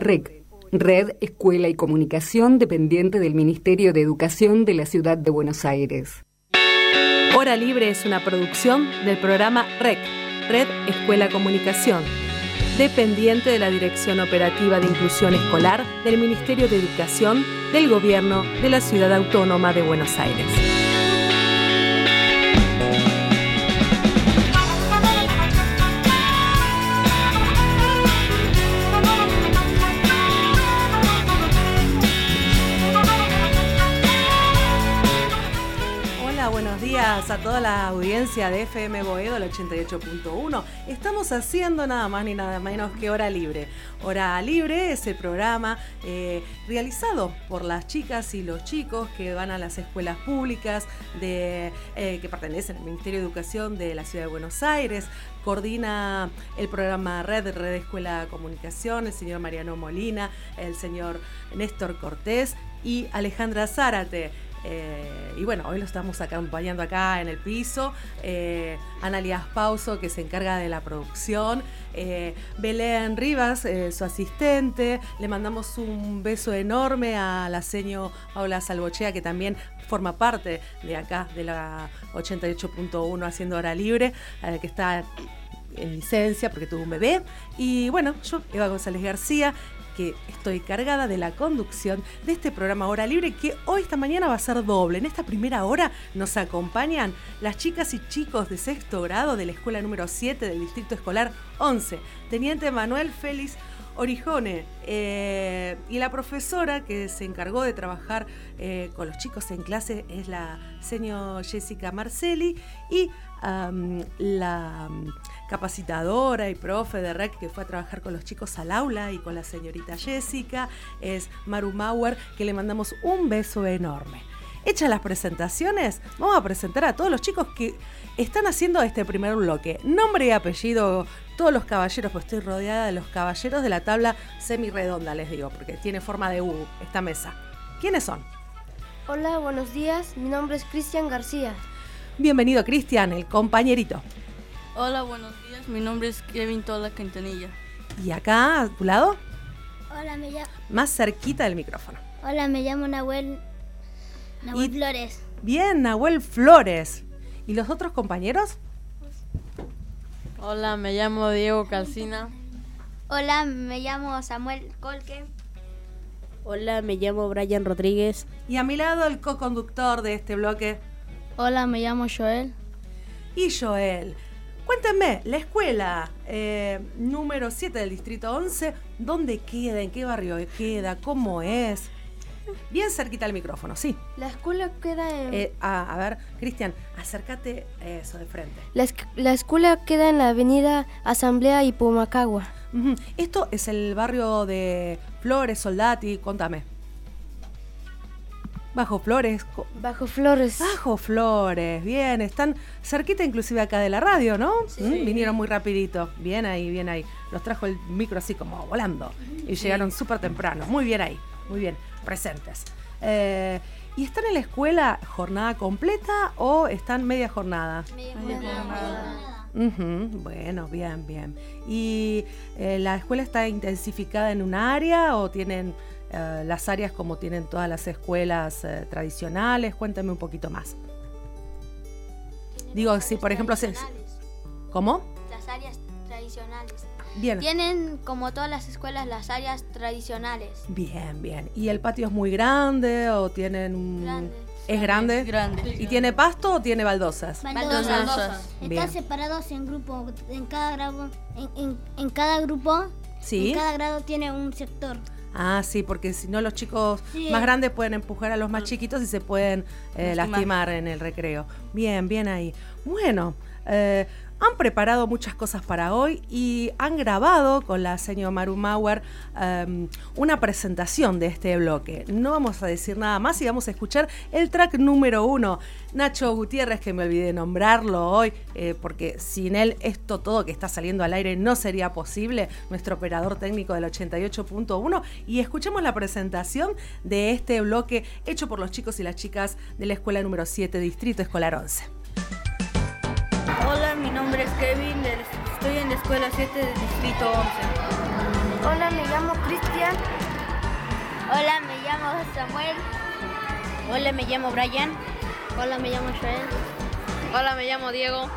REC, Red Escuela y Comunicación dependiente del Ministerio de Educación de la Ciudad de Buenos Aires. Hora Libre es una producción del programa REC, Red Escuela Comunicación, dependiente de la Dirección Operativa de Inclusión Escolar del Ministerio de Educación del Gobierno de la Ciudad Autónoma de Buenos Aires. A toda la audiencia de FM Boedo, el 88.1. Estamos haciendo nada más ni nada menos que Hora Libre. Hora Libre es el programa eh, realizado por las chicas y los chicos que van a las escuelas públicas de, eh, que pertenecen al Ministerio de Educación de la Ciudad de Buenos Aires. Coordina el programa Red, Red Escuela Comunicación, el señor Mariano Molina, el señor Néstor Cortés y Alejandra Zárate. Eh, y bueno, hoy lo estamos acompañando acá en el piso. Eh, Analías Pauso, que se encarga de la producción. Eh, Belén Rivas, eh, su asistente. Le mandamos un beso enorme a la seño Paula Salvochea, que también forma parte de acá, de la 88.1 haciendo hora libre, que está en licencia porque tuvo un bebé. Y bueno, yo, Eva González García, que estoy cargada de la conducción de este programa Hora Libre que hoy esta mañana va a ser doble. En esta primera hora nos acompañan las chicas y chicos de sexto grado de la escuela número 7 del Distrito Escolar 11, Teniente Manuel Félix Orijone eh, y la profesora que se encargó de trabajar eh, con los chicos en clase es la señor Jessica Marcelli y la capacitadora y profe de REC que fue a trabajar con los chicos al aula y con la señorita Jessica, es Maru Mauer, que le mandamos un beso enorme. Hechas las presentaciones, vamos a presentar a todos los chicos que están haciendo este primer bloque. Nombre y apellido, todos los caballeros, pues estoy rodeada de los caballeros de la tabla semi-redonda, les digo, porque tiene forma de U esta mesa. ¿Quiénes son? Hola, buenos días. Mi nombre es Cristian García. Bienvenido, Cristian, el compañerito. Hola, buenos días. Mi nombre es Kevin Tola Quintanilla. ¿Y acá, a tu lado? Hola, me llamo. Más cerquita del micrófono. Hola, me llamo Nahuel. Nahuel Flores. Bien, Nahuel Flores. ¿Y los otros compañeros? Hola, me llamo Diego Calcina. Hola, me llamo Samuel Colque. Hola, me llamo Brian Rodríguez. Y a mi lado el co-conductor de este bloque. Hola, me llamo Joel. Y Joel. Cuéntenme, la escuela eh, número 7 del Distrito 11, ¿dónde queda? ¿En qué barrio queda? ¿Cómo es? Bien cerquita al micrófono, sí. La escuela queda en... Eh, a, ver, Cristian, acércate eso de frente. La, escuela queda en la avenida Asamblea y Pumacagua. Esto es el barrio de Flores, Soldati, contame. Bajo Flores. Bajo Flores. Bajo Flores, bien. Están cerquita inclusive acá de la radio, ¿no? Sí. ¿Mm? Vinieron muy rapidito. Bien ahí, bien ahí. Los trajo el micro así como volando. Y llegaron súper temprano. Muy bien ahí. Muy bien. Presentes. Eh, ¿Y están en la escuela jornada completa o están media jornada? Media jornada. Bueno, bien, bien. ¿Y eh, la escuela está intensificada en un área o tienen eh, las áreas como tienen todas las escuelas eh, tradicionales. Cuéntame un poquito más. Digo, si por ejemplo... ¿Cómo? Las áreas tradicionales. Bien. Tienen como todas las escuelas las áreas tradicionales. Bien, bien. ¿Y el patio es muy grande o tienen un... Grande. ¿Es grande? Grande. ¿Y tiene pasto o tiene baldosas? Baldosas. Están separados en grupo, en cada grado, en, en, cada grupo, ¿Sí? en cada grado tiene un sector. Ah, sí, porque si no los chicos más grandes pueden empujar a los más chiquitos y se pueden eh, lastimar en el recreo. Bien, bien ahí. Bueno, eh, han preparado muchas cosas para hoy y han grabado con la señora Maru Mauer em, una presentación de este bloque. No vamos a decir nada más y vamos a escuchar el track número uno. Nacho Gutiérrez, que me olvidé de nombrarlo hoy, eh, porque sin él esto todo que está saliendo al aire no sería posible, nuestro operador técnico del 88.1. Y escuchemos la presentación de este bloque hecho por los chicos y las chicas de la escuela número 7, Distrito Escolar 11. Hola, mi nombre es Kevin, estoy en la escuela 7 del Distrito 11. Hola, me llamo Cristian. Hola, me llamo Samuel. Hola, me llamo Brian. Hola, me llamo Joel. Hola, me llamo Diego.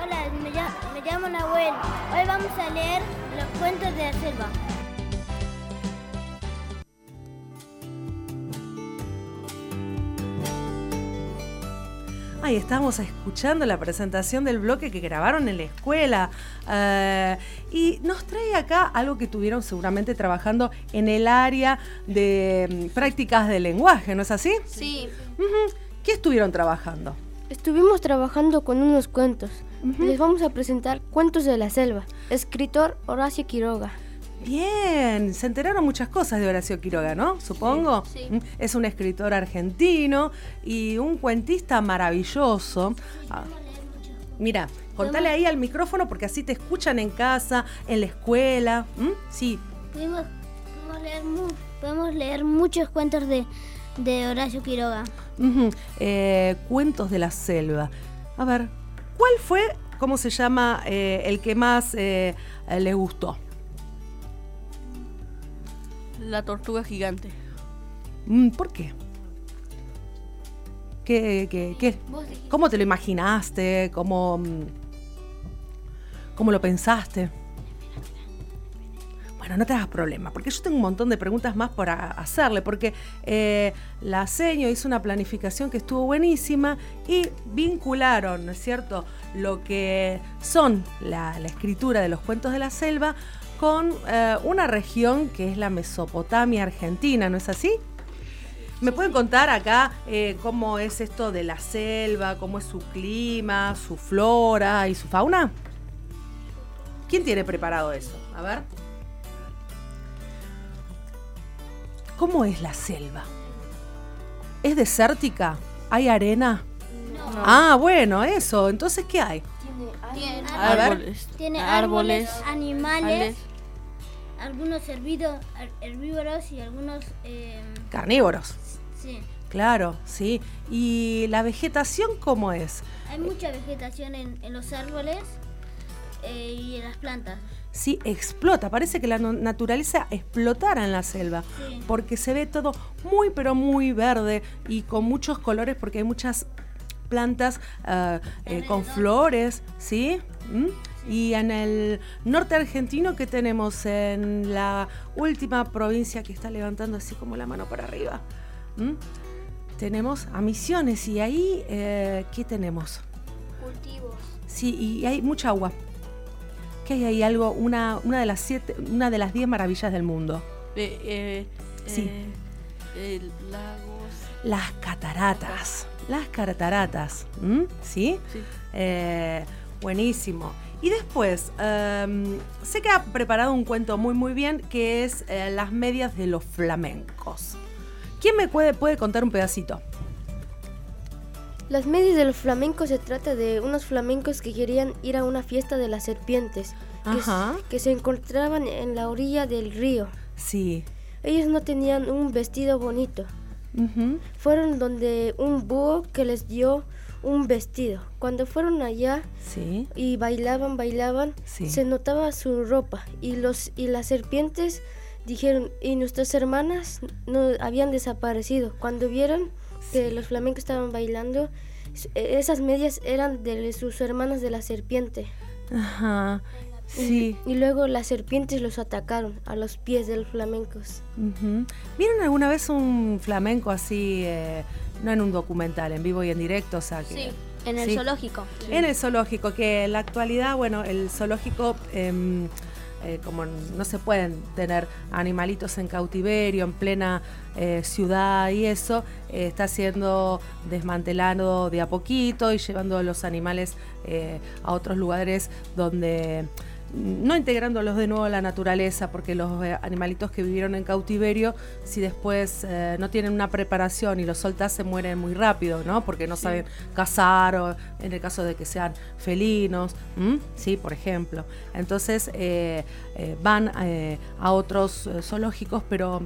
Hola, me llamo, me llamo Nahuel. Hoy vamos a leer los cuentos de la selva. Ahí estamos escuchando la presentación del bloque que grabaron en la escuela. Eh, y nos trae acá algo que tuvieron seguramente trabajando en el área de mm, prácticas de lenguaje, ¿no es así? Sí. ¿Qué estuvieron trabajando? Estuvimos trabajando con unos cuentos. Les vamos a presentar Cuentos de la Selva. Escritor Horacio Quiroga. Bien, se enteraron muchas cosas de Horacio Quiroga, ¿no? Supongo. Sí. Mm, Es un escritor argentino y un cuentista maravilloso. Ah, Mira, contale ahí al micrófono porque así te escuchan en casa, en la escuela. ¿Mm? Sí, leer, podemos leer muchos cuentos de, de Horacio Quiroga. Eh, Cuentos de la selva. A ver, ¿cuál fue, cómo se llama, eh, el que más eh, les gustó? La tortuga gigante. Mm, ¿Por qué? ¿Qué, qué, qué? ¿Cómo te lo imaginaste? ¿Cómo, mm, ¿Cómo lo pensaste? Bueno, no te hagas problema, porque yo tengo un montón de preguntas más para hacerle, porque eh, la seño hizo una planificación que estuvo buenísima y vincularon, ¿no es cierto?, lo que son la, la escritura de los cuentos de la selva con eh, una región que es la Mesopotamia argentina, ¿no es así? ¿Me pueden contar acá eh, cómo es esto de la selva, cómo es su clima, su flora y su fauna? ¿Quién tiene preparado eso? A ver. ¿Cómo es la selva? ¿Es desértica? ¿Hay arena? Ah, bueno, eso. Entonces, ¿qué hay? Tiene. Árboles. Tiene árboles, Árboles. animales, árboles. algunos hervido- herbívoros y algunos... eh, Carnívoros. sí. Claro, sí. ¿Y la vegetación cómo es? Hay mucha vegetación en, en los árboles eh, y en las plantas. Sí, explota. Parece que la naturaleza explotara en la selva. Sí. Porque se ve todo muy, pero muy verde y con muchos colores porque hay muchas plantas ah, eh, con flores, ¿sí? ¿Mm? Y en el norte argentino que tenemos en la última provincia que está levantando así como la mano para arriba. ¿Mm? Tenemos a Misiones y ahí, eh, ¿qué tenemos? cultivos. Sí, y hay mucha agua. ¿Qué hay ahí? Algo, una, una de las siete, una de las diez maravillas del mundo. Eh, eh, Sí. eh, el lagos. Las cataratas. Las cataratas. ¿m? ¿Sí? Sí. Eh, buenísimo. Y después, em, sé que ha preparado un cuento muy, muy bien que es eh, Las medias de los flamencos. ¿Quién me puede, puede contar un pedacito? Las medias de los flamencos se trata de unos flamencos que querían ir a una fiesta de las serpientes que, que se encontraban en la orilla del río. Sí. Ellos no tenían un vestido bonito. Fueron donde un búho que les dio un vestido. Cuando fueron allá Sí. y bailaban, bailaban, Sí. se notaba su ropa y los y las serpientes dijeron y nuestras hermanas no habían desaparecido. Cuando vieron que los flamencos estaban bailando, e- esas medias eran de sus hermanas de la serpiente. Ajá. Sí. Y, luego las serpientes los atacaron a los pies de los flamencos. Ujú. ¿Vieron alguna vez un flamenco así, eh, no en un documental, en vivo y en directo? O sea, que, Sí, en el Sí. zoológico. En el zoológico, que en la actualidad, bueno, el zoológico, em, eh, como no se pueden tener animalitos en cautiverio, en plena eh, ciudad y eso, está siendo desmantelado de a poquito y llevando los animales a otros lugares donde no integrándolos de nuevo a la naturaleza, porque los eh, animalitos que vivieron en cautiverio, si después eh, no tienen una preparación y los soltas, se mueren muy rápido, ¿no? Porque no saben cazar, o en el caso de que sean felinos, sí, por ejemplo. Entonces eh, eh, van eh, a otros zoológicos, pero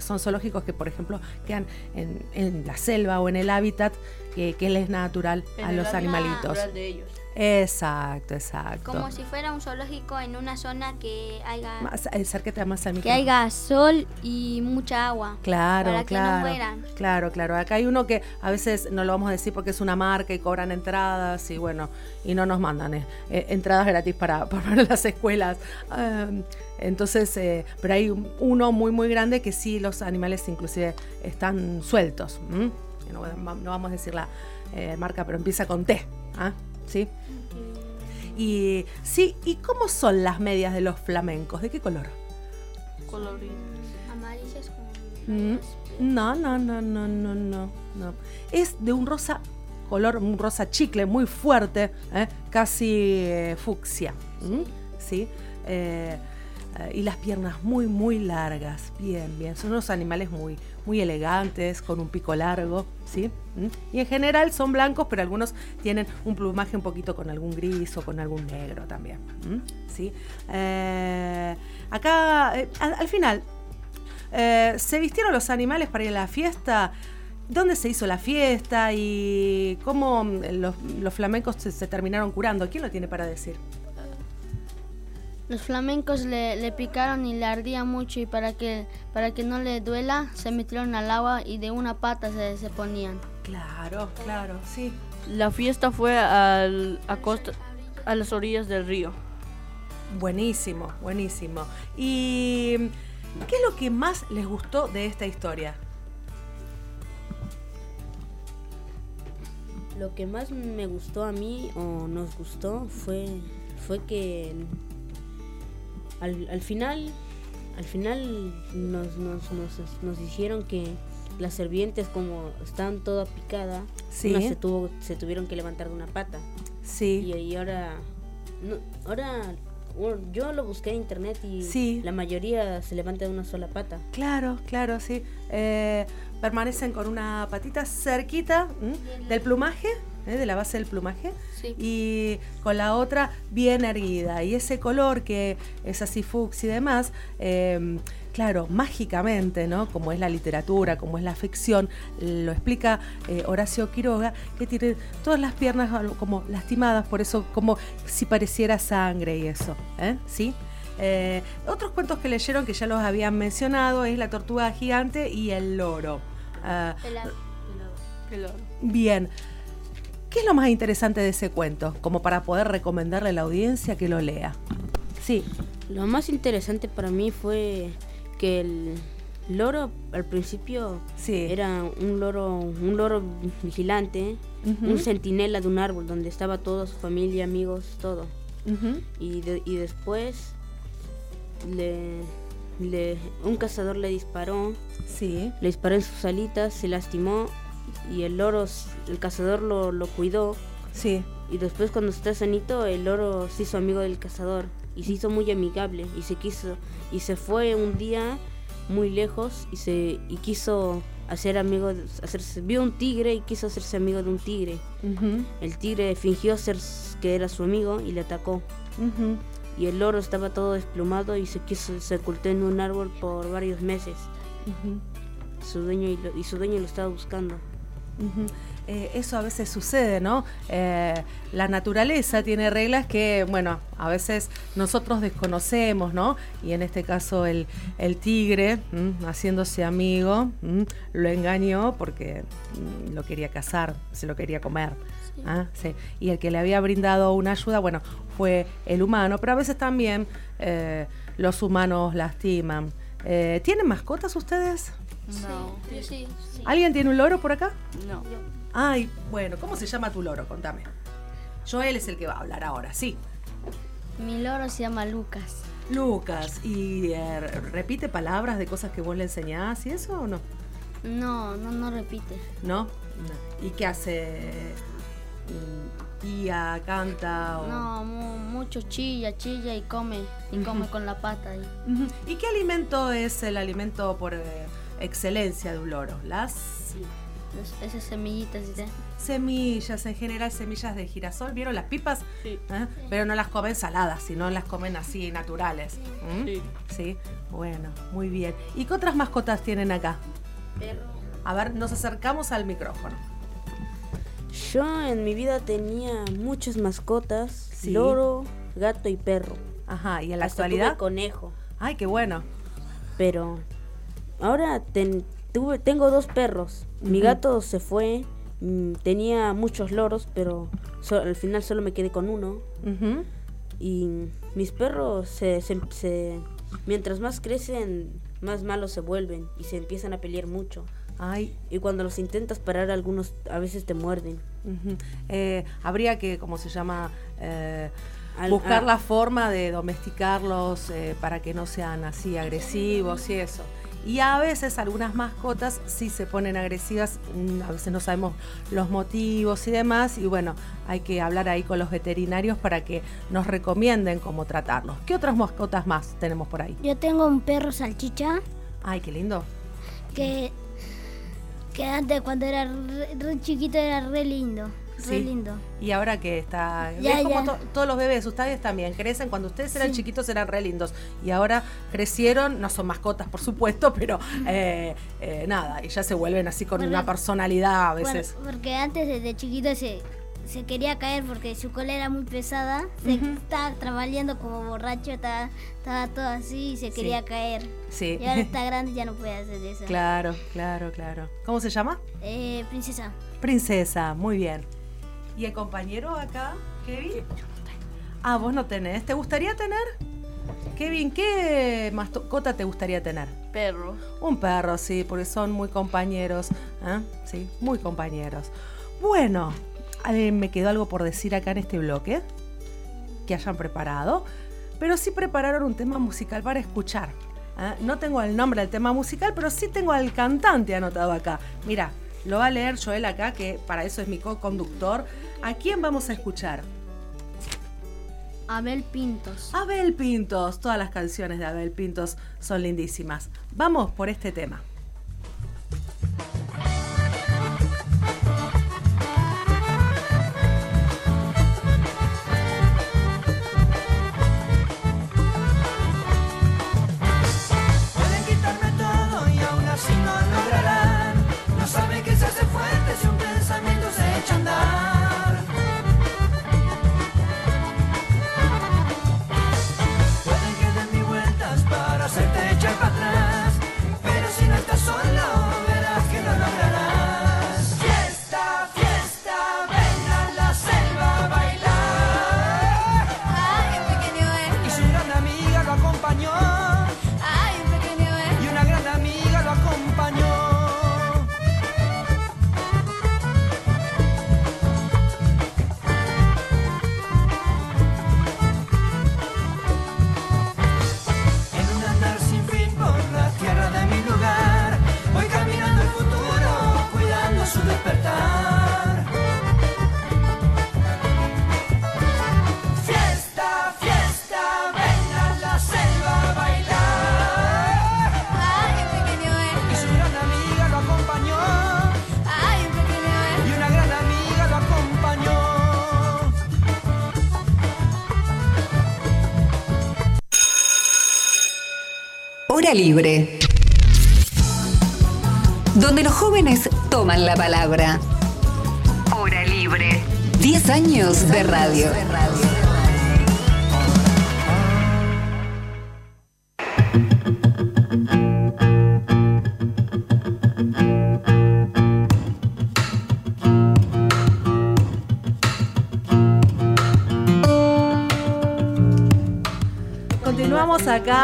son zoológicos que, por ejemplo, quedan en, en la selva o en el hábitat que, que les es natural En a los animalitos. natural de ellos. Exacto, exacto. Como si fuera un zoológico en una zona que haya Más, acércate más al que haya sol y mucha agua. Claro, para que no claro. mueran. Claro, claro. Acá hay uno que a veces no lo vamos a decir porque es una marca y cobran entradas y bueno, y no nos mandan eh, eh, entradas gratis para, para las escuelas. Entonces, eh, pero hay un- uno muy, muy grande que sí los animales inclusive están sueltos. no vamos a decir la eh, marca, pero empieza con T. ¿ah? ¿Sí? Y sí, ¿y cómo son las medias de los flamencos? ¿De qué color? Colorido. Amarillas con Mm, No, no, no, no, no, no, no. Es de un rosa color, un rosa chicle muy fuerte, ¿eh? casi eh, fucsia. ¿m? ¿Sí? Eh, y las piernas muy, muy largas. Bien, bien. Son unos animales muy, muy elegantes, con un pico largo, ¿sí? ¿m? Y en general son blancos, pero algunos tienen un plumaje un poquito con algún gris o con algún negro también. ¿m? ¿Sí? Eh, acá, eh, al- al final, eh, ¿Se vistieron los animales para ir a la fiesta? ¿Dónde se hizo la fiesta y cómo mm, los, los flamencos se, se terminaron curando? ¿Quién lo tiene para decir? Los flamencos le, le picaron y le ardía mucho y para que, para que no le duela se metieron al agua y de una pata se, se ponían. Claro, claro, sí. La fiesta fue al, a, costa, a las orillas del río. Buenísimo, buenísimo. ¿Y qué es lo que más les gustó de esta historia? Lo que más me gustó a mí o nos gustó fue, fue que al, al final, al final nos, nos, nos, nos hicieron que las servientes como están toda picada, Sí. unas se, tuvo, se tuvieron que levantar de una pata. Sí. Y, y ahora, no, ahora yo lo busqué en internet y Sí. la mayoría se levanta de una sola pata. Claro, claro, sí. Eh, permanecen con una patita cerquita ¿m? del plumaje, ¿eh? de la base del plumaje, Sí. y con la otra bien erguida. Y ese color que es así fucsia y demás, eh, claro, mágicamente, ¿no? Como es la literatura, como es la ficción, lo explica eh, Horacio Quiroga, que tiene todas las piernas como lastimadas, por eso como si pareciera sangre y eso, ¿eh? ¿Sí? Eh, otros cuentos que leyeron que ya los habían mencionado es La tortuga gigante y El loro. Ah, Pelado. El oro. bien, ¿qué es lo más interesante de ese cuento? Como para poder recomendarle a la audiencia que lo lea. Sí, Lo más interesante para mí fue que el loro al principio sí. era un loro, un loro vigilante, un centinela de un árbol donde estaba toda su familia, amigos, todo. Y, de- y después le, le- un cazador le disparó, Sí, le disparó en sus alitas, se lastimó y el loro, el cazador lo, lo cuidó. Sí. y después cuando está sanito el loro se hizo amigo del cazador y se hizo muy amigable y se quiso y se fue un día muy lejos y se y quiso hacer amigo de- hacerse vio un tigre y quiso hacerse amigo de un tigre. El tigre fingió ser que era su amigo y le atacó. Y el loro estaba todo desplumado y se quiso se ocultó en un árbol por varios meses. Su dueño y, lo- y su dueño lo estaba buscando Eh, eso a veces sucede, ¿no? Eh, la naturaleza tiene reglas que, bueno, a veces nosotros desconocemos, ¿no? Y en este caso el, el tigre, haciéndose amigo, lo engañó porque mm, lo quería cazar, se lo quería comer. Ah, sí. Y el que le había brindado una ayuda, bueno, fue el humano, pero a veces también eh, los humanos lastiman. ¿Tienen mascotas ustedes? No. Sí, sí. ¿Alguien tiene un loro por acá? No. Ay, bueno, ¿cómo se llama tu loro? Contame. Joel es el que va a hablar ahora, sí. Mi loro se llama Lucas. Lucas, ¿y eh, repite palabras de cosas que vos le enseñás y eso o no? No, no, no repite. ¿No? No. ¿Y qué hace? ¿Tía, canta? O... No, mu- mucho chilla, chilla y come. Y come con la pata. Y Ujú. ¿Y qué alimento es el alimento por eh, excelencia de un loro? Las los- esas semillitas. ¿sí? semillas, en general semillas de girasol. ¿Vieron las pipas? Sí. ¿Eh? Pero no las comen saladas, sino las comen así naturales. ¿Mm? Sí. Sí, bueno, muy bien. ¿Y qué otras mascotas tienen acá? A ver, nos acercamos al micrófono. Yo en mi vida tenía muchas mascotas, Sí. loro, gato y perro. Ajá, ¿y en la Hasta actualidad? tuve conejo. Ay, qué bueno. Pero ahora ten- tuve, tengo dos perros. Mi gato se fue. mm, Tenía muchos loros, pero so- al final solo me quedé con uno. Y mis perros se, se- se- mientras más crecen, más malos se vuelven y se empiezan a pelear mucho. Ay, Y cuando los intentas parar, algunos a veces te muerden. Eh, habría que, ¿cómo se llama? Eh, Al- buscar a- la forma de domesticarlos eh, para que no sean así agresivos y eso. Y a veces algunas mascotas sí se ponen agresivas, mm, a veces no sabemos los motivos y demás, y bueno, hay que hablar ahí con los veterinarios para que nos recomienden cómo tratarlos. ¿Qué otras mascotas más tenemos por ahí? Yo tengo un perro salchicha Ay, qué lindo. que, que antes cuando era re, re chiquito era re lindo. Sí. lindo. Y ahora que está. Ya, es como ya. to- todos los bebés, ustedes también crecen. Cuando ustedes eran Sí. chiquitos eran re lindos. Y ahora crecieron, no son mascotas, por supuesto, pero eh, eh, nada, y ya se vuelven así con Bueno, una personalidad a Bueno, veces. porque antes desde chiquito se, se quería caer porque su cola era muy pesada. Se estaba trabajando como borracho, estaba, estaba todo así y se quería caer. Sí. Y ahora está grande y ya no puede hacer eso. claro, claro, claro. ¿Cómo se llama? Eh, princesa. Princesa, muy bien. ¿Y el compañero acá, Kevin? Ah, vos no tenés. ¿Te gustaría tener? Kevin, ¿qué mascota te gustaría tener? Perro. Un perro, sí, porque son muy compañeros. ¿eh? Sí, muy compañeros. Bueno, eh, me quedó algo por decir acá en este bloque que hayan preparado, pero sí prepararon un tema musical para escuchar. ¿eh? No tengo el nombre del tema musical, pero sí tengo al cantante anotado acá. Mira, lo va a leer Joel acá, que para eso es mi co-conductor. ¿A quién vamos a escuchar? Abel Pintos. Abel Pintos. Todas las canciones de Abel Pintos son lindísimas. Vamos por este tema. Libre. Donde los jóvenes toman la palabra. Hora libre. 10 años de radio.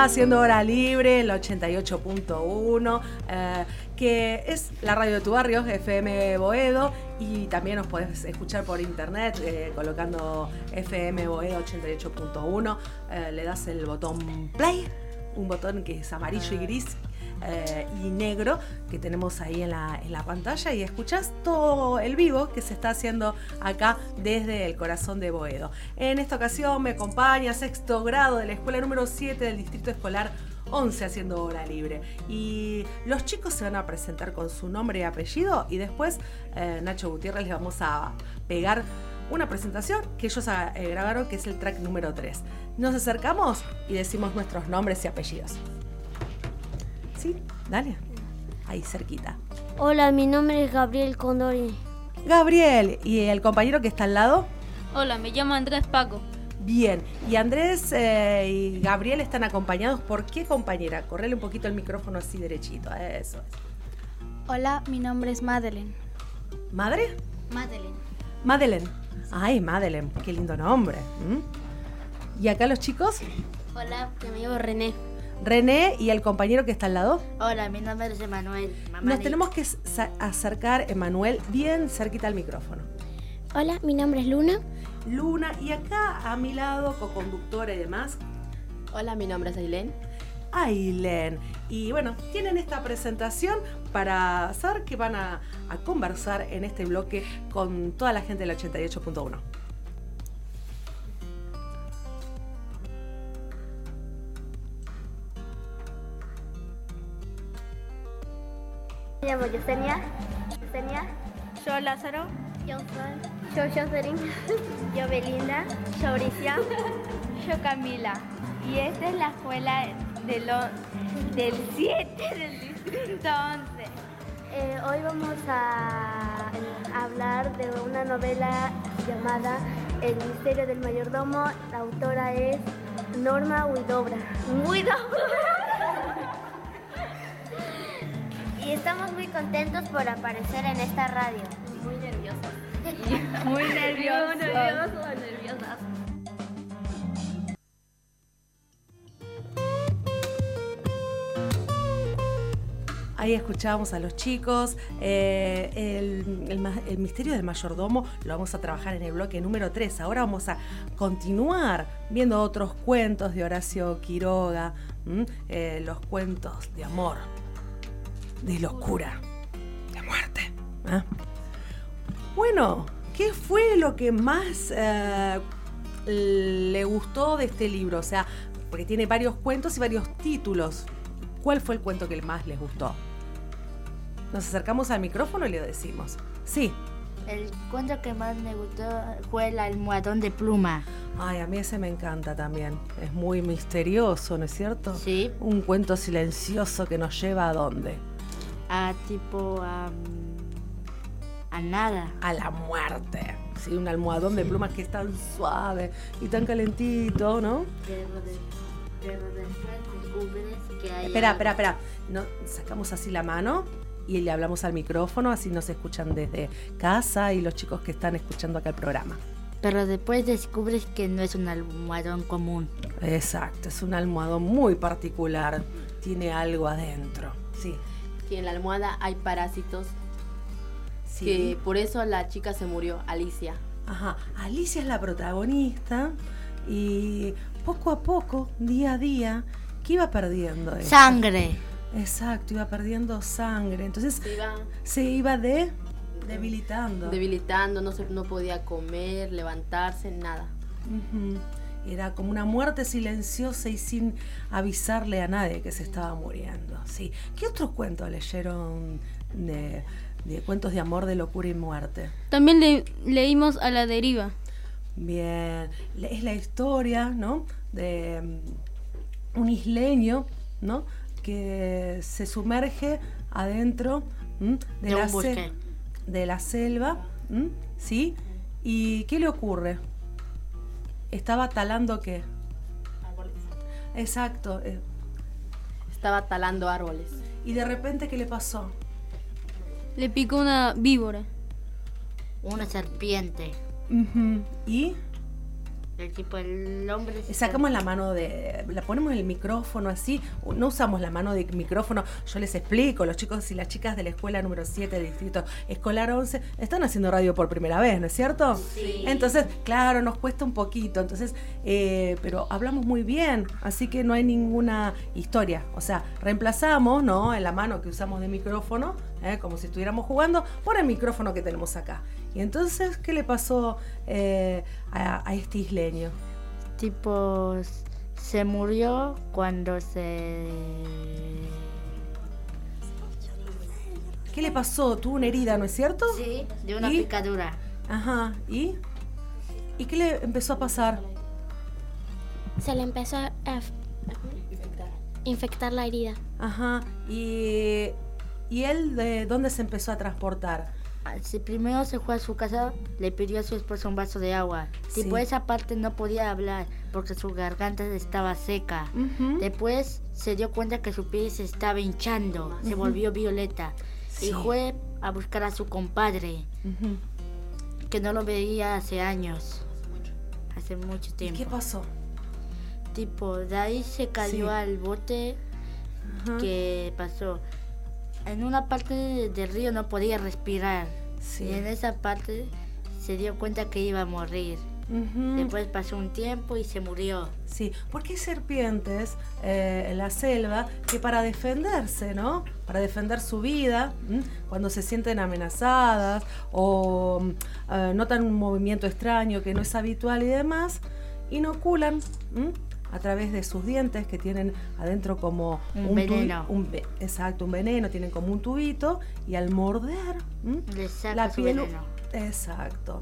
Haciendo hora libre, el 88.1, eh, que es la radio de tu barrio, FM Boedo, y también nos podés escuchar por internet eh, colocando FM Boedo 88.1. eh, le das el botón play, un botón que es amarillo y gris eh, y negro que tenemos ahí en la, pantalla y escuchás todo el vivo que se está haciendo acá desde el corazón de Boedo. En esta ocasión me acompaña sexto grado de la escuela número 7 del distrito escolar 11 haciendo hora libre. Y los chicos se van a presentar con su nombre y apellido y después eh, Nacho Gutiérrez les vamos a pegar una presentación que ellos ah, eh, grabaron que es el track número 3. Nos acercamos y decimos nuestros nombres y apellidos. ¿Sí? Dale. Ahí cerquita. Hola, mi nombre es Gabriel Condori. Gabriel, ¿y el compañero que está al lado? Hola, me llamo Andrés Paco. Bien, y Andrés eh, y Gabriel están acompañados por qué compañera? Correle un poquito el micrófono así derechito, eso es. Hola, mi nombre es Madeleine. ¿Madre? Madeleine. Madeleine. Ay, Madeleine, qué lindo nombre. ¿Y acá los chicos? Hola, me llamo René. René y el compañero que está al lado. Hola, mi nombre es Emanuel. Mamá Nos de- tenemos que acercar, Emanuel, bien cerquita al micrófono. Hola, mi nombre es Luna. Luna, y acá a mi lado, co-conductora y demás. Hola, mi nombre es Ailén. Aileen. Y bueno, tienen esta presentación para saber que van a, a conversar en este bloque con toda la gente del 88.1. Me llamo Yesenia. Yesenia. Yo Lázaro. Yo Fran. Yo Jocelyn. Yo Belinda. Yo Bricia. Yo Camila. Y esta es la escuela de lo, del 7 del distrito 11. Eh, hoy vamos a hablar de una novela llamada El misterio del mayordomo. La autora es Norma Huidobra. Y estamos muy contentos por aparecer en esta radio. Muy nerviosos. Muy nervioso. nerviosos, nerviosas. Ahí escuchábamos a los chicos. eh, el, el ma- el misterio del mayordomo lo vamos a trabajar en el bloque número 3. Ahora vamos a continuar viendo otros cuentos de Horacio Quiroga. Eh, los cuentos de amor, de locura, de muerte. ¿ah? Bueno, ¿qué fue lo que más eh, le gustó de este libro? O sea, porque tiene varios cuentos y varios títulos. ¿Cuál fue el cuento que más les gustó? Nos acercamos al micrófono y le decimos. Sí. El cuento que más me gustó fue el almohadón de pluma. Ay, a mí ese me encanta también. Es muy misterioso, ¿no es cierto? Sí. Un cuento silencioso que nos lleva a dónde? A tipo a, a nada. A la muerte. Sí, un almohadón de plumas que es tan suave y tan calentito, ¿no? Pero, de- pero que hay Espera, espera, espera. No, sacamos así la mano y le hablamos al micrófono, así nos escuchan desde casa y los chicos que están escuchando acá el programa. Pero después descubres que no es un almohadón común. Exacto, es un almohadón muy particular. Tiene algo adentro. Sí. Que en la almohada hay parásitos. Sí. Que por eso la chica se murió, Alicia. Ajá, Alicia es la protagonista y poco a poco, día a día, ¿qué iba perdiendo? ella? Sangre. Exacto, iba perdiendo sangre. Entonces Se iba se iba de debilitando. debilitando, no, se, no podía comer, levantarse, nada. Era como una muerte silenciosa y sin avisarle a nadie que se estaba muriendo. Sí. ¿Qué otros cuentos leyeron de, de cuentos de amor, de locura y muerte? También le- leímos a la deriva. Bien, es la historia, ¿no? De mm, un isleño, ¿no? Que se sumerge adentro ¿m? de, De la un se- de la selva, ¿m? ¿sí? ¿Y qué le ocurre? Estaba talando qué? Exacto. eh, Estaba talando árboles. Y de repente, ¿qué le pasó? Le picó una víbora. Una serpiente. ¿Y? El tipo, el hombre. Sacamos la mano de. La ponemos en el micrófono así. No usamos la mano de micrófono. Yo les explico. Los chicos y las chicas de la escuela número 7 del distrito escolar 11 están haciendo radio por primera vez, ¿no es cierto? Sí. Entonces, claro, nos cuesta un poquito. Entonces, eh, pero hablamos muy bien. Así que no hay ninguna historia. O sea, reemplazamos, ¿no? En la mano que usamos de micrófono, ¿eh? como si estuviéramos jugando, por el micrófono que tenemos acá. Y entonces, ¿qué le pasó eh, a, a este isleño? Tipo, se murió cuando se. ¿Qué le pasó? Tuvo una herida, ¿no es cierto? Sí, de una ¿Y? picadura. Ajá, ¿y? ¿Y qué le empezó a pasar? Se le empezó a f- infectar la herida. Ajá, ¿y, y él de dónde se empezó a transportar? Ah, si primero se fue a su casa, le pidió a su esposa un vaso de agua. Tipo, Sí. esa parte no podía hablar porque su garganta estaba seca. Ujú. Después se dio cuenta que su piel se estaba hinchando, se volvió violeta. Sí. Y fue a buscar a su compadre, que no lo veía hace años. Hace mucho tiempo. ¿Qué pasó? Tipo, de ahí se cayó Sí. al bote que pasó. En una parte del río no podía respirar. Sí. Y en esa parte se dio cuenta que iba a morir. Después pasó un tiempo y se murió. Sí, porque hay serpientes eh, en la selva que para defenderse, ¿no? Para defender su vida, ¿m? cuando se sienten amenazadas o eh, notan un movimiento extraño que no es habitual y demás, inoculan ¿m? A través de sus dientes que tienen adentro como Un veneno. un exacto, un veneno, tienen como un tubito y al morder ¿m? Le saca la su piel veneno. exacto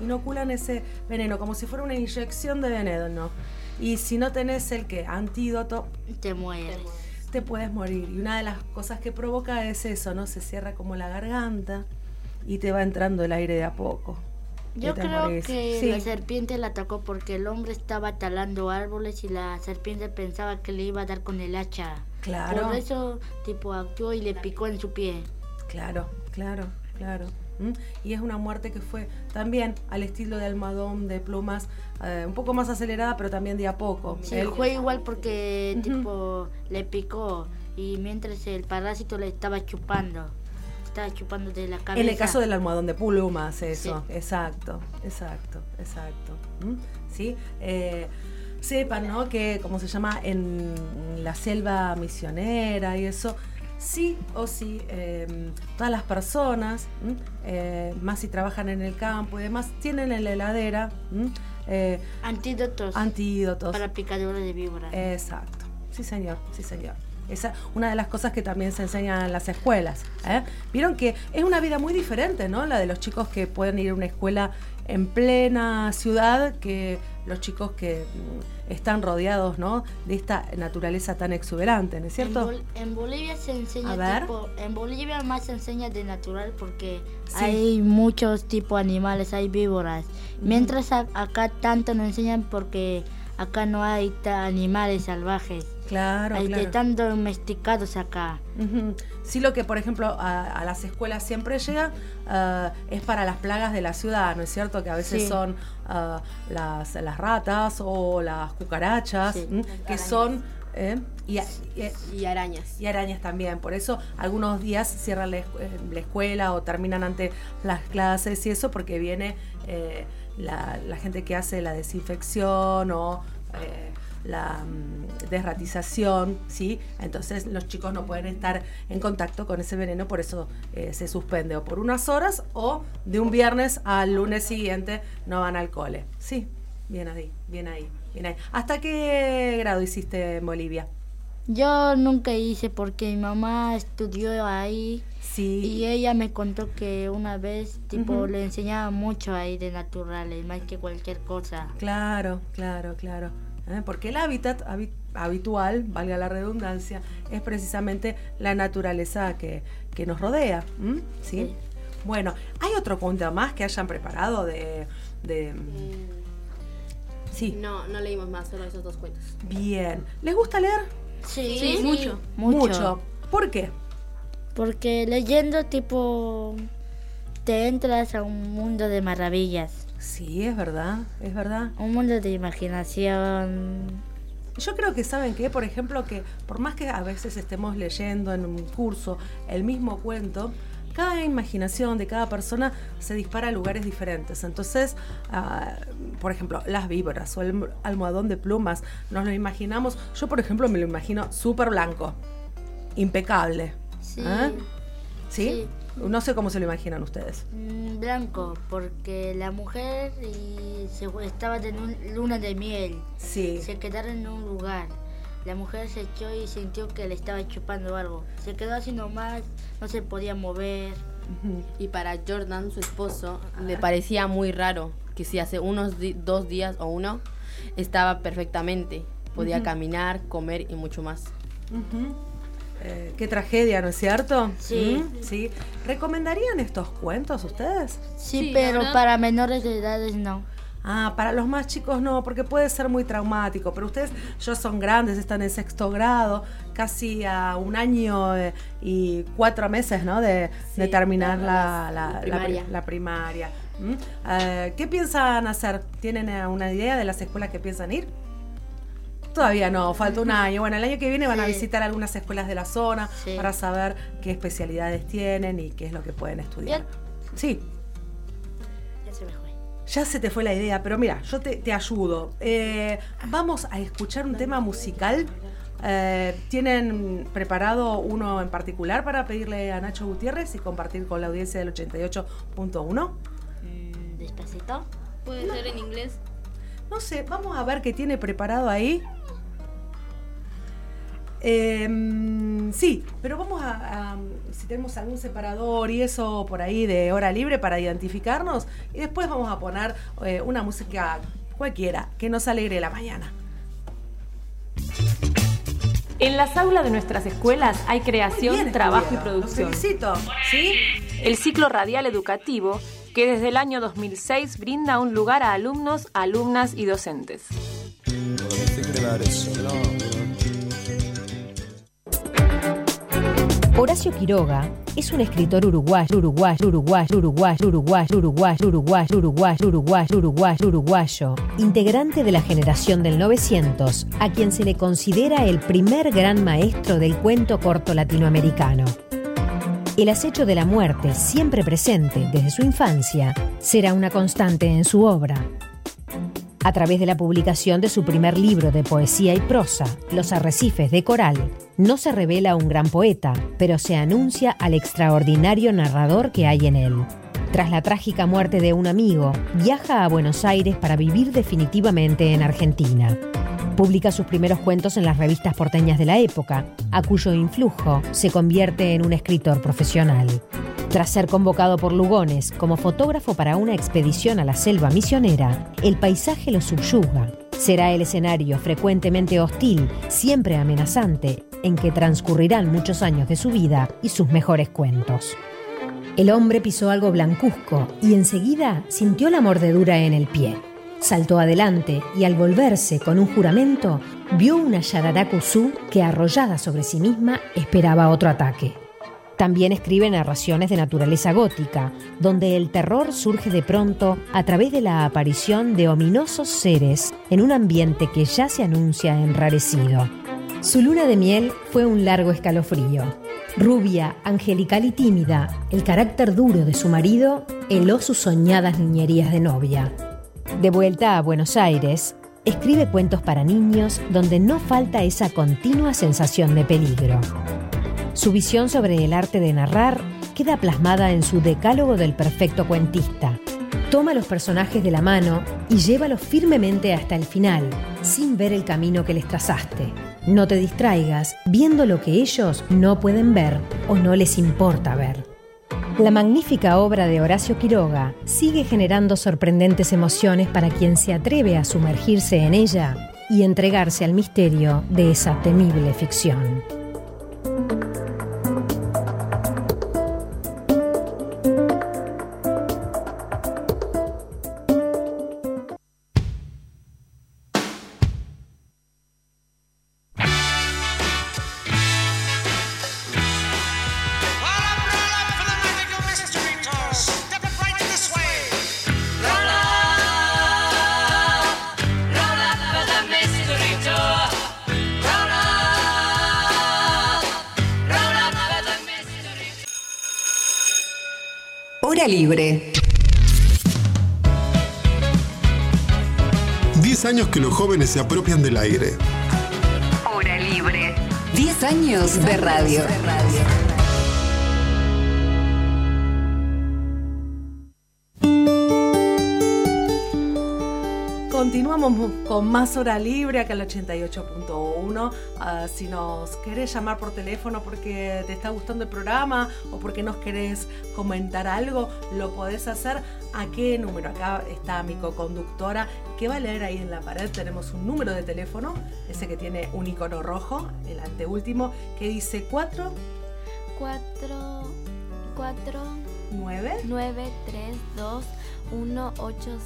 inoculan ese veneno como si fuera una inyección de veneno y si no tenés el que antídoto Te mueres. te puedes morir y una de las cosas que provoca es eso no se cierra como la garganta y te va entrando el aire de a poco Yo creo morís. que Sí. la serpiente la atacó porque el hombre estaba talando árboles y la serpiente pensaba que le iba a dar con el hacha. Claro. Por eso, tipo, actuó y le picó en su pie. Claro, claro, claro. ¿Mm? Y es una muerte que fue también al estilo de Almadón de plumas, eh, un poco más acelerada, pero también de a poco. Sí, Él- fue igual porque, tipo, le picó y mientras el parásito le estaba chupando. La cabeza. En el caso del almohadón de plumas, eso. Exacto, exacto, exacto. ¿Mm? ¿Sí? Eh, sepan, ¿no? Que, como se llama en la selva misionera y eso, sí o sí, eh, todas las personas, eh, más si trabajan en el campo y demás, tienen en la heladera. Eh, Antídotos. antídotos. Para picaduras de víbora. Exacto. Sí, señor, sí, señor. Esa una de las cosas que también se enseñan en las escuelas. ¿eh? Vieron que es una vida muy diferente, ¿no? La de los chicos que pueden ir a una escuela en plena ciudad que los chicos que mm, están rodeados, ¿no? De esta naturaleza tan exuberante, ¿no es En, cierto? Bol- en Bolivia se enseña A ver. tipo, en Bolivia más se enseña de natural porque Sí. hay muchos tipos de animales, hay víboras. Mientras a- acá tanto no enseñan porque acá no hay animales salvajes. Claro, hay claro. están domesticados acá. Sí, lo que por ejemplo a, a las escuelas siempre llega ah, es para las plagas de la ciudad, ¿no es cierto? Que a veces Sí. son ah, las, las ratas o las cucarachas, que son... ¿eh? Y, y- Y arañas. y arañas también. Por eso algunos días cierran la escuela o terminan ante las clases y eso porque viene eh, la, la gente que hace la desinfección o eh, la mm, desratización, ¿sí? Entonces los chicos no pueden estar en contacto con ese veneno, por eso eh, se suspende o por unas horas o de un viernes al lunes siguiente no van al cole. Sí, bien ahí, bien ahí, bien ahí. ¿Hasta qué grado hiciste en Bolivia? Yo nunca hice porque mi mamá estudió ahí Sí. y ella me contó que una vez tipo le enseñaba mucho ahí de naturales, más que cualquier cosa. Claro, claro, claro. ¿Eh? Porque el hábitat habi- habitual, valga la redundancia, es precisamente la naturaleza que, que nos rodea. ¿Sí? Sí. Bueno, ¿hay otro cuento más que hayan preparado de... de- Sí, No, no leímos más, solo esos dos cuentos. bien. ¿Les gusta leer? Sí, Sí, mucho. Mucho. ¿Por qué? Porque leyendo tipo te entras a un mundo de maravillas, Sí, es verdad, es verdad. un mundo de imaginación. Yo creo que saben que, por ejemplo, que por más que a veces estemos leyendo en un curso el mismo cuento, cada imaginación de cada persona se dispara a lugares diferentes. Entonces, ah, por ejemplo, las víboras o el almohadón de plumas, nos lo imaginamos. Yo, por ejemplo, me lo imagino súper blanco, impecable. Sí. ¿Ah? ¿Sí? Sí. No sé cómo se lo imaginan ustedes. Mm, Blanco, porque la mujer y se estaba de nu- luna de miel. Sí. Se quedaron en un lugar. La mujer se echó y sintió que le estaba chupando algo. Se quedó así nomás, no se podía mover. Y para Jordan, su esposo, le parecía muy raro que si hace unos dos días o uno, estaba perfectamente. Podía caminar, comer y mucho más. Ujú. Eh, qué tragedia, ¿no es cierto? Sí. ¿Mm? sí. ¿Recomendarían estos cuentos ustedes? Sí, pero para menores de edades no. Ah, para los más chicos no, porque puede ser muy traumático. Pero ustedes ya son grandes, están en sexto grado, casi a un año eh, y cuatro meses, ¿no? De, de terminar la, la- la pri- primaria. la primaria. ¿Mm? Eh, ¿Qué piensan hacer? ¿Tienen una idea de las escuelas que piensan ir? Todavía no, falta un año. Bueno, el año que viene van a visitar algunas escuelas de la zona Sí. para saber qué especialidades tienen y qué es lo que pueden estudiar. Sí, Ya se me fue. ya se te fue la idea, pero mira, yo te, te ayudo. Eh, vamos a escuchar un tema musical. Eh, ¿Tienen preparado uno en particular para pedirle a Nacho Gutiérrez y compartir con la audiencia del 88.1? Mm, Despacito. Puede ser en inglés. No sé, vamos a ver qué tiene preparado ahí. Eh, sí, pero vamos a, a- si tenemos algún separador y eso por ahí de hora libre para identificarnos y después vamos a poner eh, una música cualquiera que nos alegre la mañana. En las aulas de nuestras escuelas hay creación, bien, trabajo y estudiado. Los producción. felicito, ¿sí? El ciclo radial educativo, que desde el año 2006 brinda un lugar a alumnos, alumnas y docentes. Horacio Quiroga es un escritor uruguayo, uruguayo, uruguayo, uruguayo, uruguayo, uruguayo, uruguayo, uruguayo, uruguayo, uruguayo, uruguayo, integrante de la generación del 900, a quien se le considera el primer gran maestro del cuento corto latinoamericano. El acecho de la muerte, siempre presente desde su infancia, será una constante en su obra. A través de la publicación de su primer libro de poesía y prosa, Los arrecifes de coral, no se revela un gran poeta, pero se anuncia al extraordinario narrador que hay en él. Tras la trágica muerte de un amigo, viaja a Buenos Aires para vivir definitivamente en Argentina. Publica sus primeros cuentos en las revistas porteñas de la época, a cuyo influjo se convierte en un escritor profesional. Tras ser convocado por Lugones como fotógrafo para una expedición a la selva misionera, el paisaje lo subyuga. Será el escenario frecuentemente hostil, siempre amenazante, en que transcurrirán muchos años de su vida y sus mejores cuentos. El hombre pisó algo blancuzco y enseguida sintió la mordedura en el pie. Saltó adelante y al volverse con un juramento, vio una Yararacuazú que arrollada sobre sí misma esperaba otro ataque. También escribe narraciones de naturaleza gótica, donde el terror surge de pronto a través de la aparición de ominosos seres en un ambiente que ya se anuncia enrarecido. Su luna de miel fue un largo escalofrío. Rubia, angelical y tímida, el carácter duro de su marido heló sus soñadas niñerías de novia. De vuelta a Buenos Aires, escribe cuentos para niños donde no falta esa continua sensación de peligro. Su visión sobre el arte de narrar queda plasmada en su Decálogo del Perfecto Cuentista. Toma los personajes de la mano y llévalos firmemente hasta el final, sin ver el camino que les trazaste. No te distraigas viendo lo que ellos no pueden ver o no les importa ver. La magnífica obra de Horacio Quiroga sigue generando sorprendentes emociones para quien se atreve a sumergirse en ella y entregarse al misterio de esa temible ficción. Jóvenes se apropian del aire. Hora libre. 10 años de radio. Continuamos con más hora libre acá en el 88.1. Ah, si nos querés llamar por teléfono porque te está gustando el programa o porque nos querés comentar algo, lo podés hacer. ¿A qué número? Acá está mi co-conductora que va a leer ahí en la pared. Tenemos un número de teléfono, ese que tiene un icono rojo, el anteúltimo, que dice 4 4 4 9 9 3 2 1 8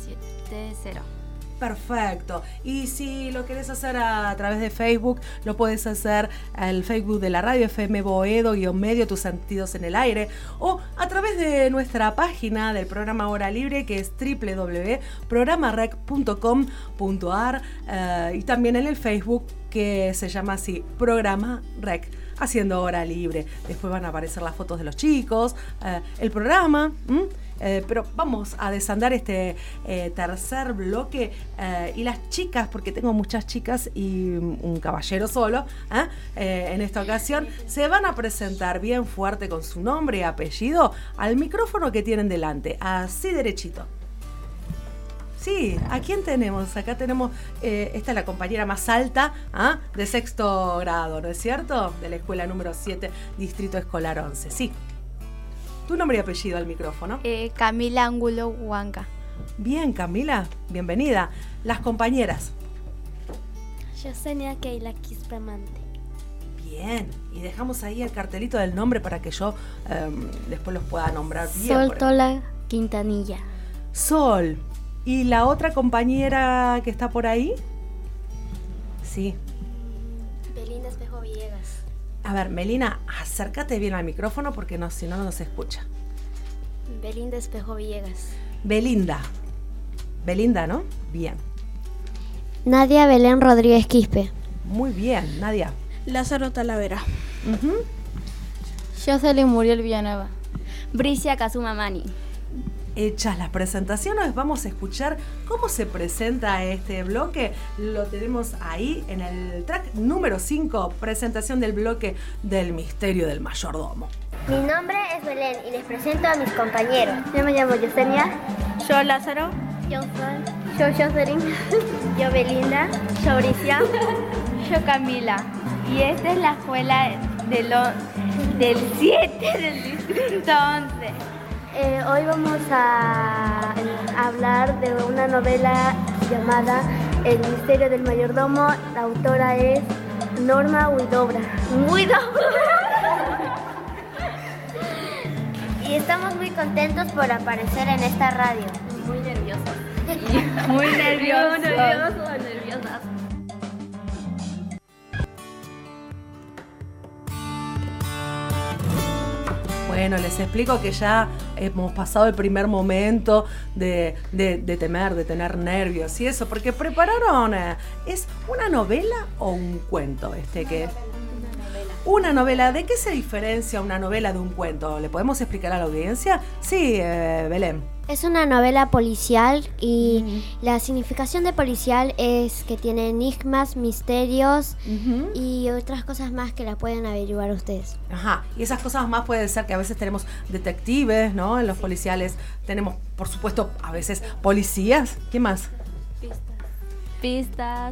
7 0. Perfecto. Y si lo querés hacer a, través de Facebook, lo puedes hacer al Facebook de la radio FM Boedo, guion medio, tus sentidos en el aire, o a través de nuestra página del programa Hora Libre, que es www.programarec.com.ar, eh, y también en el Facebook, que se llama así, Programa Rec haciendo hora libre. Después van a aparecer las fotos de los chicos, eh, el programa. Eh, pero vamos a desandar este eh, tercer bloque eh, y las chicas, porque tengo muchas chicas y un caballero solo en esta ocasión, se van a presentar bien fuerte con su nombre y apellido al micrófono que tienen delante, así derechito. Sí, ¿a quién tenemos? Acá tenemos, esta es la compañera más alta ¿ah? de sexto grado, ¿no es cierto? De la escuela número 7, Distrito Escolar 11. Sí. Tu nombre y apellido al micrófono. Eh, Camila Angulo Huanca. Bien, Camila, bienvenida. Las compañeras. Yesenia Keila Quispramante. Bien, y dejamos ahí el cartelito del nombre para que yo em, después los pueda nombrar bien. Sol Tola Quintanilla. Sol. ¿Y la otra compañera que está por ahí? Sí. A ver, Melina, acércate bien al micrófono porque no, si no, no se escucha. Belinda Espejo Villegas. Belinda. Belinda, ¿no? Bien. Nadia Belén Rodríguez Quispe. Muy bien, Nadia. Lázaro Talavera. Jocelyn Muriel Villanueva. Bricia Kazuma Mani. Hechas las presentaciones, vamos a escuchar cómo se presenta este bloque. Lo tenemos ahí en el track número 5, presentación del bloque del misterio del mayordomo. Mi nombre es Belén y les presento a mis compañeros. Yo me llamo Yesenia. Yo Lázaro. Yo Sol. Yo Jocelyn. Yo Belinda. Yo Bricia. Yo Camila. Y esta es la escuela de lo- del 7 del distrito 11. Eh, hoy vamos a hablar de una novela llamada El misterio del mayordomo. La autora es Norma Huidobra. ¡Huidobra! y estamos muy contentos por aparecer en esta radio. Muy nerviosos. Muy nerviosos. Muy nerviosos, nerviosas. Bueno, les explico que ya hemos pasado el primer momento de, de- temer, de tener nervios y eso, porque prepararon, eh, ¿es una novela o un cuento este que Una novela, ¿de qué se diferencia una novela de un cuento? ¿Le podemos explicar a la audiencia? Sí, eh, Belén. Es una novela policial y la significación de policial es que tiene enigmas, misterios y otras cosas más que la pueden averiguar ustedes. Ajá, y esas cosas más pueden ser que a veces tenemos detectives, ¿no? En los policiales tenemos, por supuesto, a veces policías. ¿Qué más? Pistas.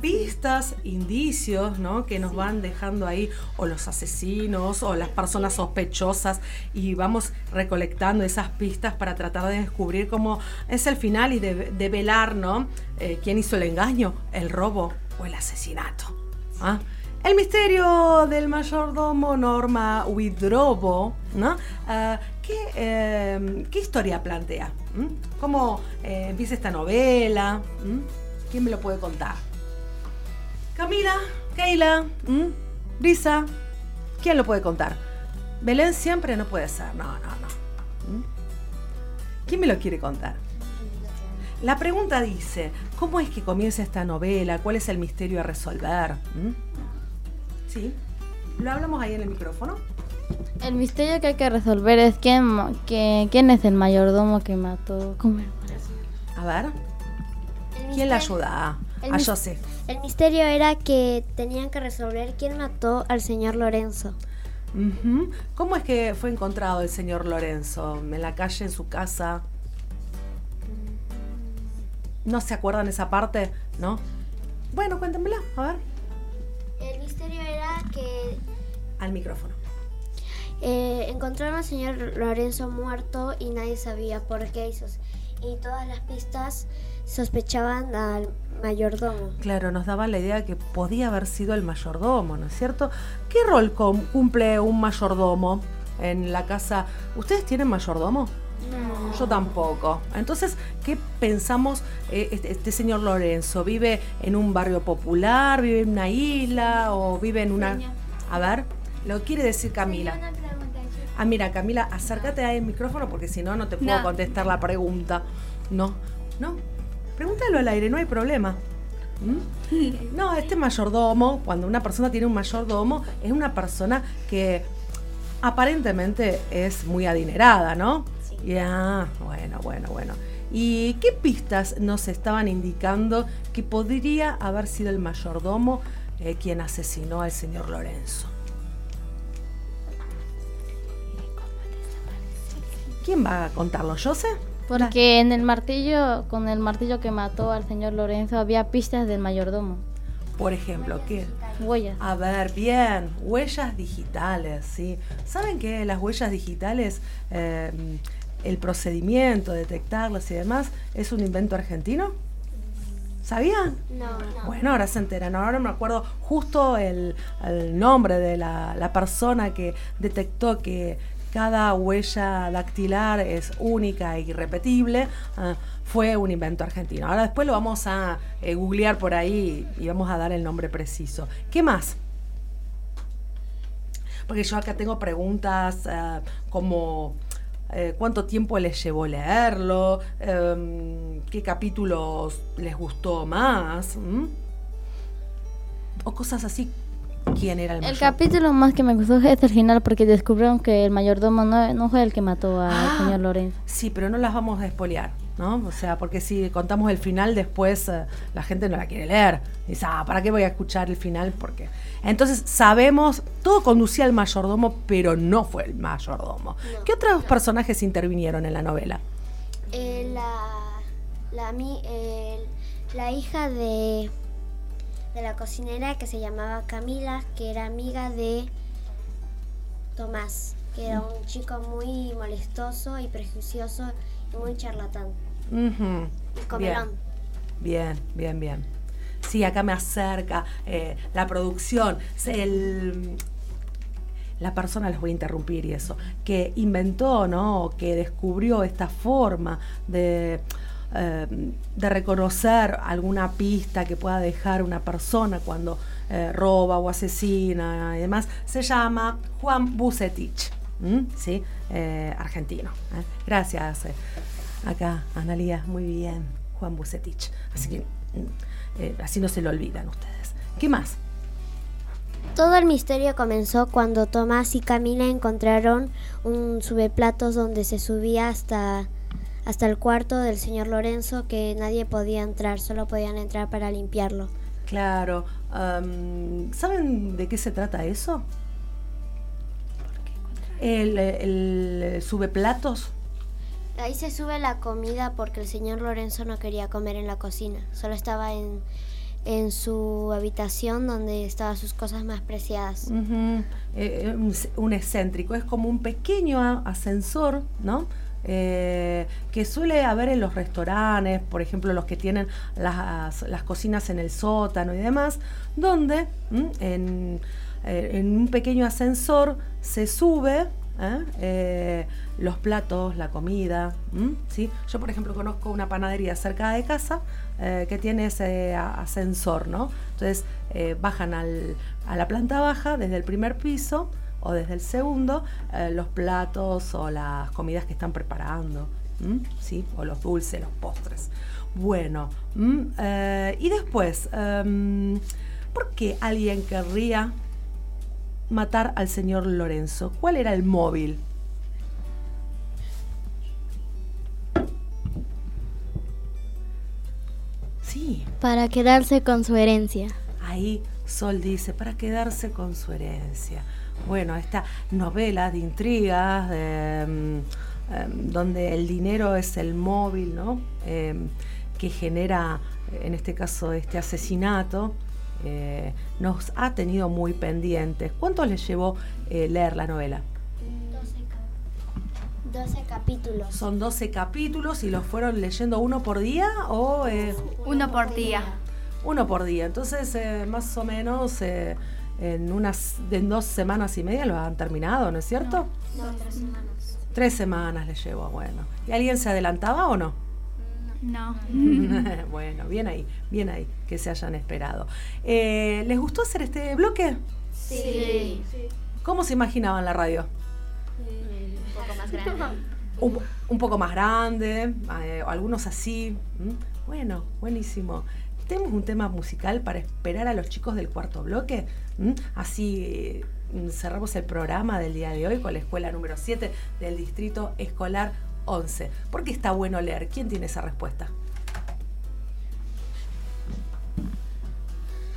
Pistas, indicios, ¿no? Que nos van dejando ahí, o los asesinos, o las personas sospechosas, y vamos recolectando esas pistas para tratar de descubrir cómo es el final y de, de velar, ¿no? Eh, ¿Quién hizo el engaño, el robo o el asesinato? ¿Ah? El misterio del mayordomo Norma Widrobo, ¿no? Ah, ¿qué, eh, qué historia plantea? ¿Mm? ¿Cómo eh, empieza esta novela? ¿Mm? ¿Quién me lo puede contar? Camila, Keila, ¿m? Brisa, ¿quién lo puede contar? Belén siempre no puede ser, no, no, no. ¿M? ¿Quién me lo quiere contar? La pregunta dice, ¿cómo es que comienza esta novela? ¿Cuál es el misterio a resolver? Sí, lo hablamos ahí en el micrófono. El misterio que hay que resolver es quién, que- quién es el mayordomo que mató. ¿Cómo era? A ver, ¿quién la ayuda? El A mis- José. El misterio era que tenían que resolver quién mató al señor Lorenzo. ¿Cómo es que fue encontrado el señor Lorenzo? ¿En la calle, en su casa? ¿No se acuerdan esa parte? ¿No? Bueno, cuéntenmela, a ver. El misterio era que Al micrófono. eh, encontraron al señor Lorenzo muerto y nadie sabía por qué. Sos- y todas las pistas sospechaban al mayordomo. Claro, nos daba la idea que podía haber sido el mayordomo, ¿no es cierto? ¿Qué rol cumple un mayordomo en la casa? ¿Ustedes tienen mayordomo? Yo tampoco. Entonces, ¿qué pensamos? eh, este, este señor Lorenzo vive en un barrio popular, vive en una isla o vive en una... A ver, lo quiere decir Camila. Ah, mira, Camila, acércate ahí al micrófono porque si no, no te puedo No. contestar la pregunta. No, no. Pregúntalo al aire, no hay problema. ¿Mm? No, este mayordomo, cuando una persona tiene un mayordomo, es una persona que aparentemente es muy adinerada, ¿no? Ya, bueno, bueno, bueno. ¿Y qué pistas nos estaban indicando que podría haber sido el mayordomo eh, quien asesinó al señor Lorenzo? ¿Quién va a contarlo? ¿Yo sé? Porque en el martillo, con el martillo que mató al señor Lorenzo, había pistas del mayordomo. Por ejemplo, ¿qué? Huellas. A ver, bien, huellas digitales, ¿sí? ¿Saben que las huellas digitales, eh, el procedimiento, detectarlas y demás, es un invento argentino? ¿Sabían? No, Bueno, ahora se enteran. Ahora me acuerdo justo el, el nombre de la, la persona que detectó que cada huella dactilar es única e irrepetible. ah, fue un invento argentino. Ahora después lo vamos a eh, googlear por ahí y vamos a dar el nombre preciso. ¿Qué más? Porque yo acá tengo preguntas ah, como eh, cuánto tiempo les llevó leerlo, Em, qué capítulos les gustó más, ¿m? o cosas así. ¿Quién era el El mayor? capítulo más que me gustó es el final porque descubrieron que el mayordomo no, no fue el que mató al Ah. señor Lorenzo. Sí, pero no las vamos a espolear, ¿no? O sea, porque si contamos el final después eh, la gente no la quiere leer. Dice, ah, ¿para qué voy a escuchar el final? Porque entonces sabemos, todo conducía al mayordomo, pero no fue el mayordomo. ¿Qué otros personajes intervinieron en la novela? Eh, la, la, mi- eh, la hija de, de la cocinera que se llamaba Camila, que era amiga de Tomás, que era un chico muy molestoso y prejuicioso y muy charlatán. Ujú, Y comelón. Bien, bien, bien. Sí, acá me acerca eh, la producción. el- la persona, les voy a interrumpir y eso, que inventó, ¿no? Que descubrió esta forma de, eh, de reconocer alguna pista que pueda dejar una persona cuando eh, roba o asesina y demás, se llama Juan Bucetich. ¿sí? Eh, argentino. Gracias. Acá, Analía, muy bien, Juan Bucetich. Así que mm, así no se lo olvidan ustedes. ¿Qué más? Todo el misterio comenzó cuando Tomás y Camila encontraron un subeplatos donde se subía hasta, hasta el cuarto del señor Lorenzo que nadie podía entrar, solo podían entrar para limpiarlo. Claro. ¿Saben de qué se trata eso? El, el sube platos. Ahí se sube la comida porque el señor Lorenzo no quería comer en la cocina, solo estaba en, en su habitación donde estaban sus cosas más preciadas. Ujú, eh, un, un excéntrico. Es como un pequeño ascensor, ¿no? Eh, que suele haber en los restaurantes, por ejemplo, los que tienen las, las cocinas en el sótano y demás, donde eh, en un pequeño ascensor se sube ¿eh? Los platos, la comida. ¿sí? Yo, por ejemplo, conozco una panadería cerca de casa que tiene ese ascensor, ¿no? Entonces bajan al- a la planta baja desde el primer piso o desde el segundo eh, los platos o las comidas que están preparando, ¿m? ¿sí? O los dulces, los postres. Bueno. Eh, y después, em, ¿por qué alguien querría matar al señor Lorenzo? ¿Cuál era el móvil? Sí, Para quedarse con su herencia. ahí Sol dice, para quedarse con su herencia. Bueno, esta novela de intrigas, de, mm, em, donde el dinero es el móvil, ¿no? Em, que genera, en este caso, este asesinato, eh, nos ha tenido muy pendientes. ¿Cuánto les llevó eh, leer la novela? 12 capítulos. Son 12 capítulos y los fueron leyendo uno por día o... eh, Uno por día. uno por día. Entonces, eh, más o menos en unas en dos semanas y media lo han terminado, ¿no es cierto? No, tres semanas. Tres semanas le llevó, bueno. ¿Y alguien se adelantaba o no? No. bueno, bien ahí, bien ahí, que se hayan esperado. Eh, ¿Les gustó hacer este bloque? Sí. ¿Cómo se imaginaban la radio? Un poco más grande. Un, un poco más grande, eh, algunos así. Bueno, buenísimo. Tenemos un tema musical para esperar a los chicos del cuarto bloque. ¿m? Así cerramos el programa del día de hoy con la escuela número 7 del distrito escolar 11. ¿Por qué está bueno leer? ¿Quién tiene esa respuesta?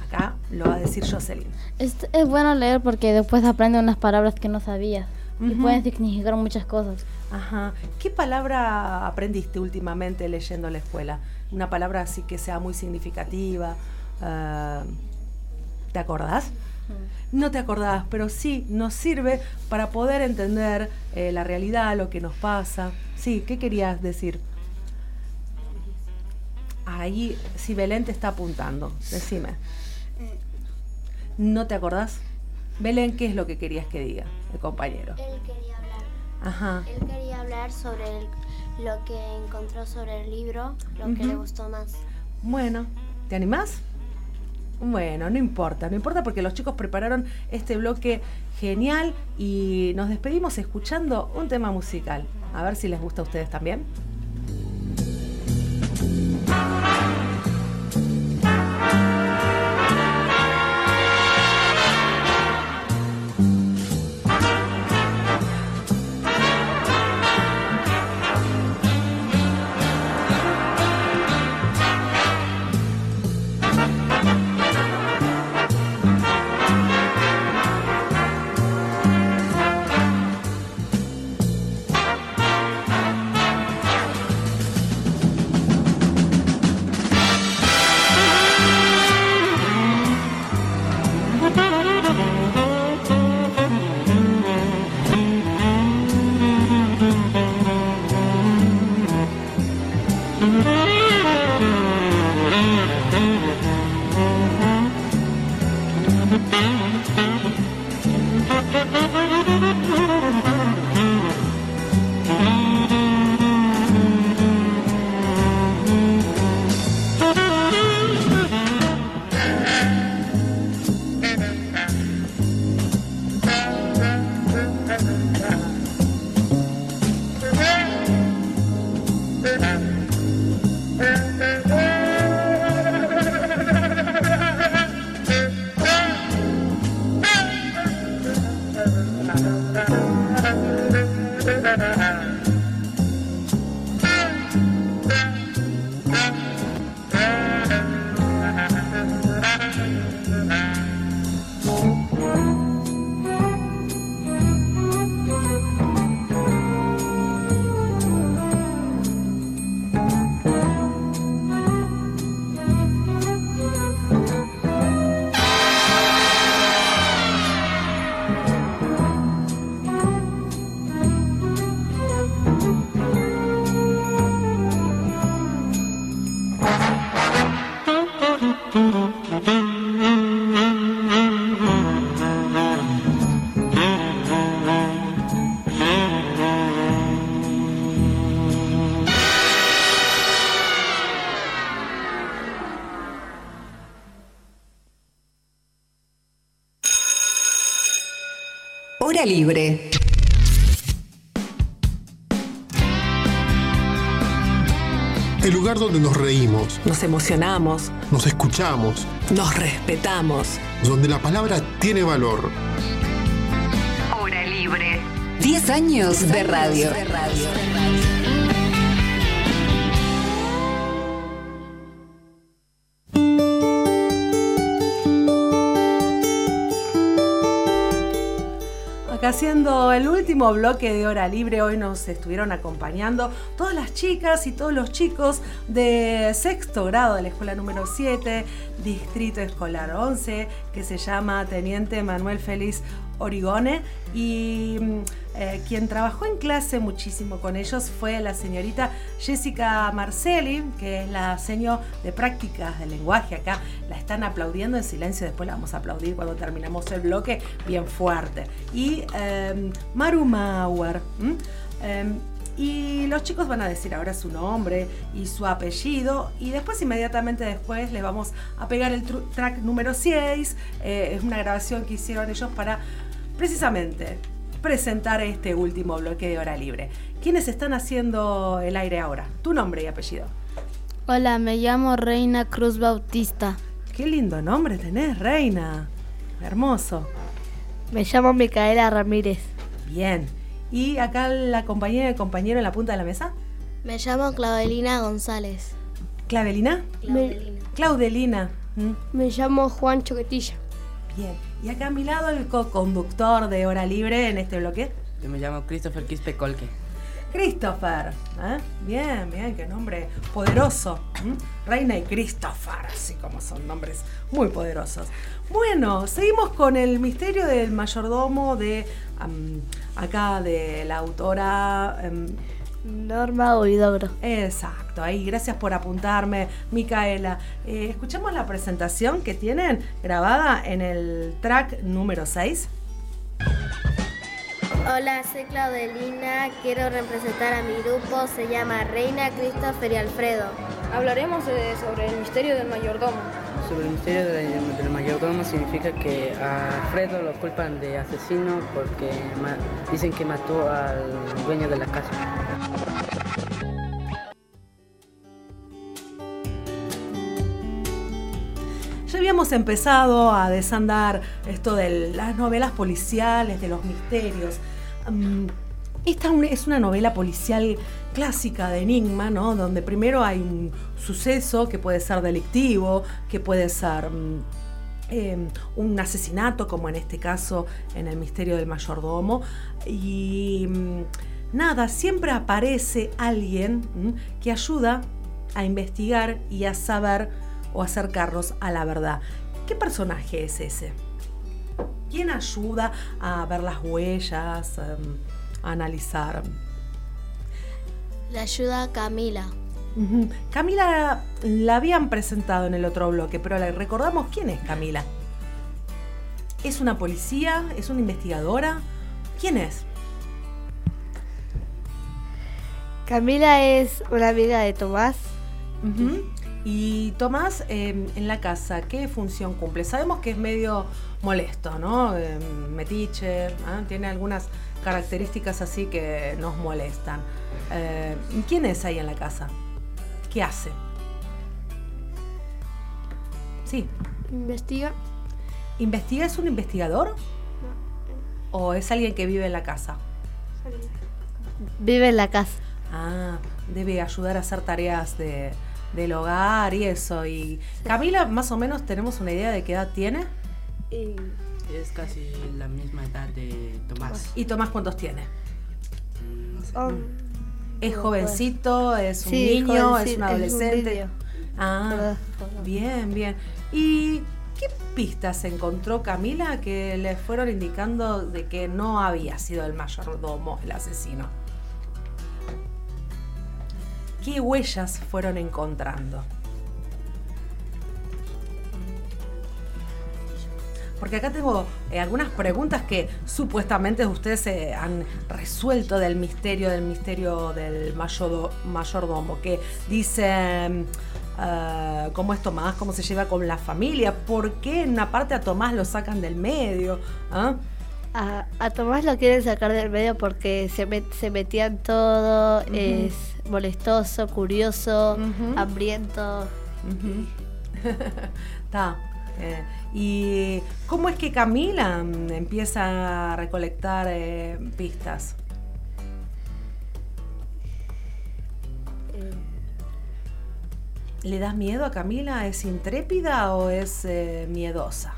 Acá lo va a decir Jocelyn. Es, es bueno leer porque después aprende unas palabras que no sabías y Ujú. pueden significar muchas cosas. Ajá. ¿Qué palabra aprendiste últimamente leyendo la escuela? Una palabra así que sea muy significativa. ah, ¿Te acordás? No te acordás, pero sí nos sirve para poder entender eh, la realidad, lo que nos pasa. Sí, ¿qué querías decir? Ahí, si Belén te está apuntando, decime. ¿No te acordás? Belén, ¿qué es lo que querías que diga el compañero? Él quería hablar. Ajá. Él quería hablar sobre el- lo que encontró sobre el libro, lo que le gustó más. Bueno, ¿te animás? Bueno, no importa, no importa porque los chicos prepararon este bloque genial y nos despedimos escuchando un tema musical. A ver si les gusta a ustedes también. Libre. El lugar donde nos reímos, Nos emocionamos, nos escuchamos, nos respetamos. donde la palabra tiene valor. Hora libre. 10 años de radio. Haciendo el último bloque de Hora Libre. Hoy nos estuvieron acompañando todas las chicas y todos los chicos de sexto grado de la escuela número 7, Distrito Escolar 11, que se llama Teniente Manuel Félix Origone. Y mm, eh, quien trabajó en clase muchísimo con ellos fue la señorita Jessica Marcelli, que es la seño de prácticas del lenguaje. Acá la están aplaudiendo en silencio, después la vamos a aplaudir cuando terminamos el bloque bien fuerte. Y em, Maru Mauer. Em, y los chicos van a decir ahora su nombre y su apellido. Y después, inmediatamente después, les vamos a pegar el track número 6. Eh, es una grabación que hicieron ellos para precisamente presentar este último bloque de hora libre. ¿Quiénes están haciendo el aire ahora? Tu nombre y apellido. Hola, me llamo Reina Cruz Bautista. Qué lindo nombre tenés, Reina. Hermoso. Me llamo Micaela Ramírez. Bien. ¿Y acá la compañera y el compañero en la punta de la mesa? Me llamo Claudelina González. ¿Clavelina? Claudelina. ¿Mm? Me llamo Juan Choquetilla. Bien. Y acá a mi lado el co-conductor de Hora Libre en este bloque. Yo me llamo Christopher Quispe Colque. Christopher. ¿eh? Bien, bien, qué nombre poderoso. Reina y Christopher, así como son nombres muy poderosos. Bueno, seguimos con el misterio del mayordomo de acá de la autora em, Norma Huidobro. Exacto, ahí gracias por apuntarme, Micaela. Eh, escuchamos la presentación que tienen grabada en el track número 6. Hola, soy Claudelina. Quiero representar a mi grupo. Se llama Reina, Christopher y Alfredo. Hablaremos sobre el misterio del mayordomo. Sobre el misterio del, del mayordomo significa que a Alfredo lo culpan de asesino porque ma- dicen que mató al dueño de la casa. Habíamos empezado a desandar esto de las novelas policiales, de los misterios. Mm, Esta es una novela policial clásica de enigma, ¿no? Donde primero hay un suceso que puede ser delictivo, que puede ser mm, eh, un asesinato, como en este caso en el misterio del mayordomo. Y mm, nada, siempre aparece alguien que ayuda a investigar y a saber o acercarnos a la verdad. ¿Qué personaje es ese? ¿Quién ayuda a ver las huellas, em, a analizar? Le ayuda Camila. Camila la habían presentado en el otro bloque, pero le recordamos quién es Camila. ¿Es una policía? ¿Es una investigadora? ¿Quién es? Camila es una amiga de Tomás. Y Tomás, eh, en la casa, ¿qué función cumple? Sabemos que es medio molesto, ¿no? Eh, metiche, ¿ah? tiene algunas características así que nos molestan. Eh, ¿Quién es ahí en la casa? ¿Qué hace? Sí. Investiga. ¿Investiga? ¿Es un investigador? ¿O es alguien que vive en la casa? Vive en la casa. Ah, debe ayudar a hacer tareas de, del hogar y eso. Y Camila, más o menos tenemos una idea de qué edad tiene. Es casi la misma edad de Tomás. ¿Y Tomás cuántos tiene? Oh. ¿Es jovencito? ¿Es un Sí, niño? ¿Es un es un adolescente? ah, bien, bien. ¿Y qué pistas encontró Camila que le fueron indicando de que no había sido el mayordomo el asesino? ¿Qué huellas fueron encontrando? Porque acá tengo eh, algunas preguntas que supuestamente ustedes se han resuelto del misterio, del misterio del mayordo- mayordomo, que dicen eh, cómo es Tomás, cómo se lleva con la familia, por qué en una parte a Tomás lo sacan del medio. ¿Ah? A, a Tomás lo quieren sacar del medio porque se, met- se metía en todo, es molestoso, curioso, hambriento. Está. eh, ¿Y cómo es que Camila mm, empieza a recolectar eh, pistas? ¿Le das miedo a Camila? ¿Es intrépida o es eh, miedosa?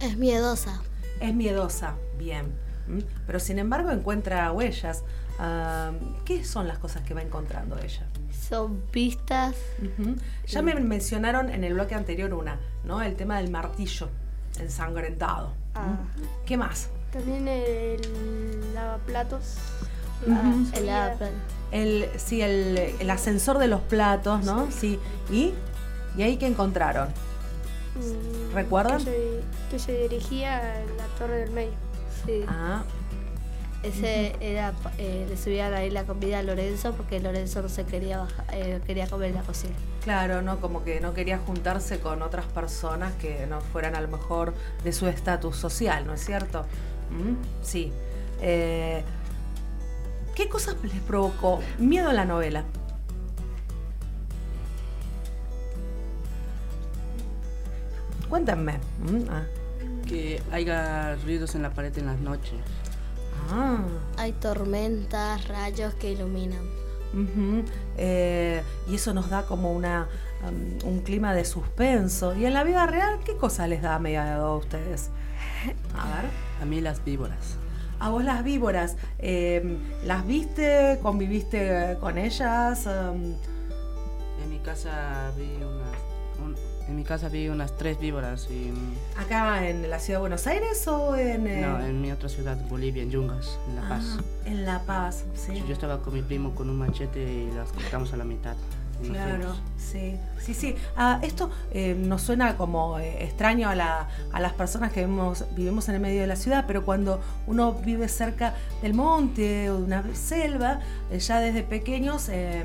Es miedosa. Es miedosa, bien. ¿m? Pero sin embargo encuentra huellas. ¿Qué son las cosas que va encontrando ella? Son pistas. Ya me mencionaron en el bloque anterior una, ¿no? El tema del martillo ensangrentado. Ah. ¿Qué más? También el lavaplatos. El lavaplatos. El, sí, el, el ascensor de los platos, ¿no? Sí. ¿Y? ¿Y ahí qué encontraron? Mm, ¿Recuerdan? Que se, que se dirigía a la torre del medio. Sí. Ah, Ese era, eh, le subían ahí la comida a Lorenzo porque Lorenzo no se quería bajar, eh, quería comer en la cocina. claro, ¿no? Como que no quería juntarse con otras personas que no fueran a lo mejor de su estatus social, ¿no es cierto? ¿Mm? Sí. Eh, ¿Qué cosas les provocó miedo en la novela? Cuéntenme. ¿Mm? Ah. Que haya ruidos en la pared en las noches. Ah. Hay tormentas, rayos que iluminan. Ujú. Eh, y eso nos da como una, um, un clima de suspenso. ¿Y en la vida real qué cosa les da miedo a ustedes? A ver. A mí las víboras. A vos las víboras, eh, ¿las viste? ¿Conviviste eh, con ellas? Um, En mi casa vi unas, un- en mi casa vi unas tres víboras y ¿Acá en la ciudad de Buenos Aires o en...? eh, no, en mi otra ciudad, Bolivia, en Yungas, en La Paz. ah, en La Paz, sí. Yo estaba con mi primo con un machete y las cortamos a la mitad. Claro, sí, sí, sí. Ah, esto eh, nos suena como eh, extraño a, la- a las personas que vivimos, vivimos en el medio de la ciudad, pero cuando uno vive cerca del monte o de una selva, eh, ya desde pequeños eh,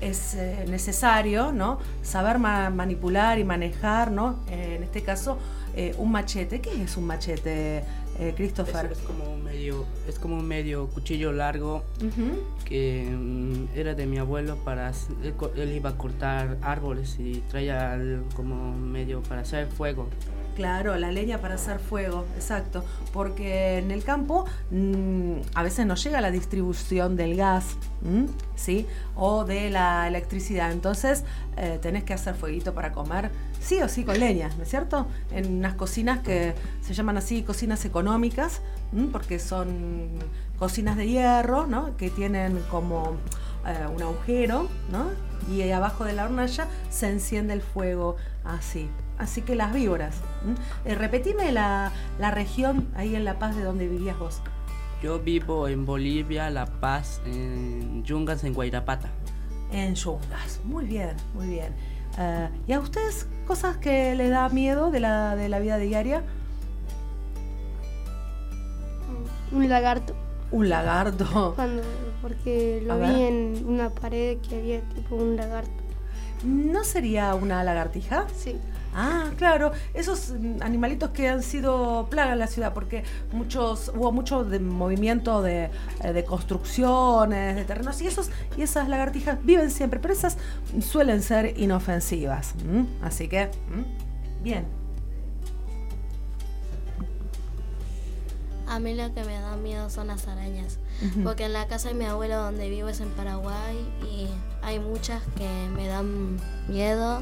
es eh, necesario, ¿no? Saber ma- manipular y manejar, ¿no? Eh, en este caso, eh, un machete. ¿Qué es un machete, eh, Christopher? Es, es como un medio, es como un medio cuchillo largo Ujú. que mm, era de mi abuelo para él, él iba a cortar árboles y traía como medio para hacer fuego. Claro, la leña para hacer fuego, exacto. Porque en el campo mm, a veces no llega la distribución del gas, ¿m? ¿sí? O de la electricidad. Entonces eh, tenés que hacer fueguito para comer, sí o sí con leña, ¿no es cierto? En unas cocinas que se llaman así cocinas económicas, ¿m? porque son cocinas de hierro, ¿no? Que tienen como eh, un agujero, ¿no? Y abajo de la hornalla se enciende el fuego así. Así que las víboras. Eh, repetime la, la región ahí en La Paz de donde vivías vos. Yo vivo en Bolivia, La Paz, en Yungas, en Guairapata. En Yungas. Muy bien, muy bien. Eh, ¿Y a ustedes cosas que les da miedo de la, de la vida diaria? Un lagarto. Un lagarto. Cuando, porque lo A vi ver. en una pared que había tipo un lagarto. ¿No sería una lagartija? Sí. Ah, claro, esos mm, animalitos que han sido plaga en la ciudad, porque muchos hubo mucho de movimiento de, eh, de construcciones, de terrenos, y esos y esas lagartijas viven siempre, pero esas suelen ser inofensivas. Así que, bien. A mí lo que me da miedo son las arañas. Porque en la casa de mi abuelo donde vivo es en Paraguay y hay muchas que me dan miedo.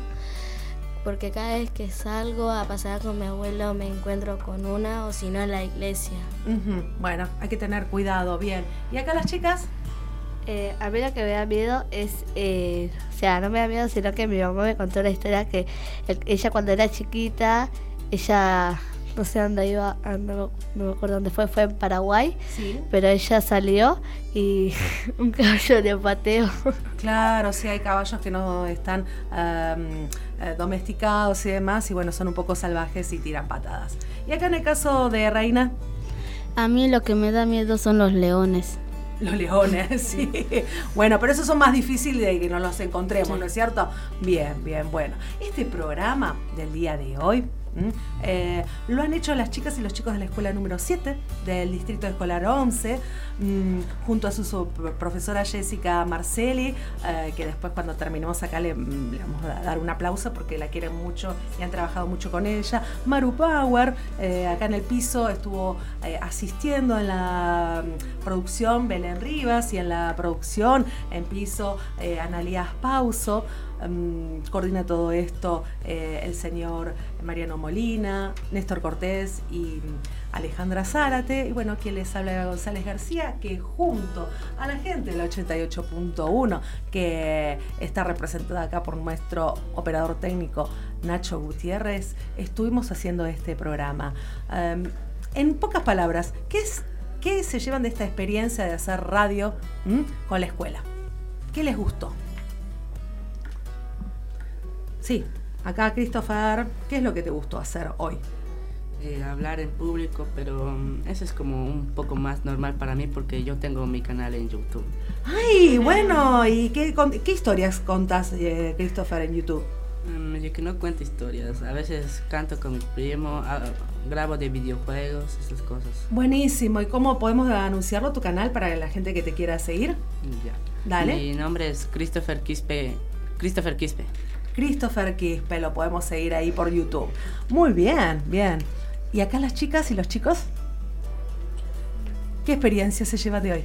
Porque cada vez que salgo a pasear con mi abuelo me encuentro con una o si no en la iglesia. Bueno, hay que tener cuidado, bien. ¿Y acá las chicas? Eh, a mí lo que me da miedo es, eh, o sea, no me da miedo, sino que mi mamá me contó la historia que el- ella cuando era chiquita, ella, no sé dónde iba, ah, no, no me acuerdo dónde fue, fue en Paraguay, Sí. pero ella salió y un caballo le pateó. Claro, sí, hay caballos que no están eh, domesticados y demás, y bueno, son un poco salvajes y tiran patadas. Y acá en el caso de Reina, A mí lo que me da miedo son los leones. los leones, sí. Bueno, pero esos son más difíciles de que nos los encontremos, ¿no es cierto? Bien, bien, bueno. Este programa del día de hoy. Eh, lo han hecho las chicas y los chicos de la escuela número 7 del Distrito Escolar 11, mm, junto a su, profesora Jessica Marcelli, eh, que después cuando terminemos acá le, vamos a dar un aplauso porque la quieren mucho y han trabajado mucho con ella. Maru Power, eh, acá en el piso estuvo asistiendo en la mm, producción Belén Rivas y en la producción en piso Analías Pauso. Mm, coordina todo esto el señor Mariano Molina, Néstor Cortés y Alejandra Zárate y bueno, quien les habla Eva González García, que junto a la gente del 88.1, que está representada acá por nuestro operador técnico Nacho Gutiérrez, estuvimos haciendo este programa. Um, en pocas palabras, ¿qué, es, ¿qué se llevan de esta experiencia de hacer radio con la escuela? ¿Qué les gustó? Sí, acá Christopher, ¿qué es lo que te gustó hacer hoy? Eh, hablar en público, pero mm, eso es como un poco más normal para mí porque yo tengo mi canal en YouTube. Ay, bueno, ¿y qué, con- qué historias contas, eh, Christopher, en YouTube? Mm, yo que no cuento historias, a veces canto con mi primo, ah, grabo de videojuegos, esas cosas. Buenísimo, ¿y cómo podemos anunciarlo tu canal para la gente que te quiera seguir? Ya. Dale. Mi nombre es Christopher Quispe. Christopher Quispe. Christopher Quispe, lo podemos seguir ahí por YouTube. Muy bien, bien. ¿Y acá las chicas y los chicos? ¿Qué experiencia se lleva de hoy?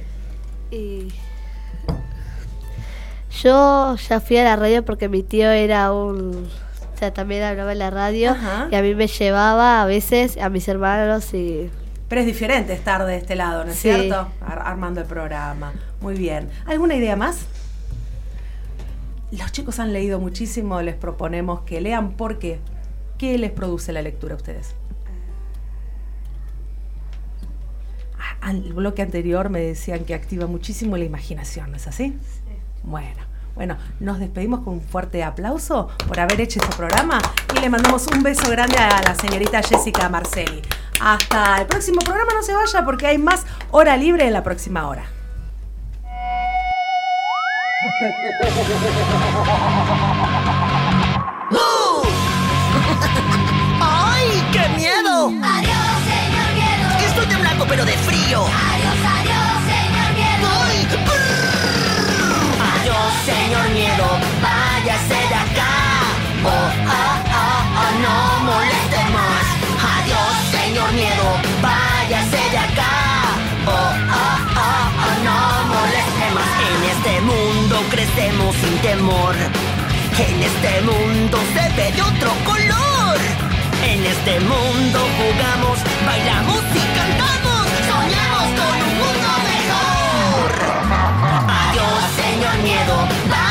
Y yo ya fui a la radio porque mi tío era un... O sea, también hablaba en la radio y a mí me llevaba a veces a mis hermanos y... Pero es diferente estar de este lado, ¿no es Sí. cierto? Ar- armando el programa. Muy bien. ¿Alguna idea más? Los chicos han leído muchísimo, les proponemos que lean porque ¿qué les produce la lectura a ustedes? Ah, Al bloque anterior me decían que activa muchísimo la imaginación, ¿no es así? Bueno, bueno, nos despedimos con un fuerte aplauso por haber hecho este programa y le mandamos un beso grande a la señorita Jessica Marcelli. Hasta el próximo programa, no se vaya porque hay más hora libre en la próxima hora. ¡Ay, qué miedo! Adiós, señor miedo. Estoy de blanco pero de frío. Adiós, adiós, señor miedo. ¡Ay! brrr. Adiós, señor miedo, váyase crecemos sin temor. En este mundo se ve de otro color. En este mundo jugamos, bailamos y cantamos. Soñamos con un mundo mejor. Adiós, señor miedo.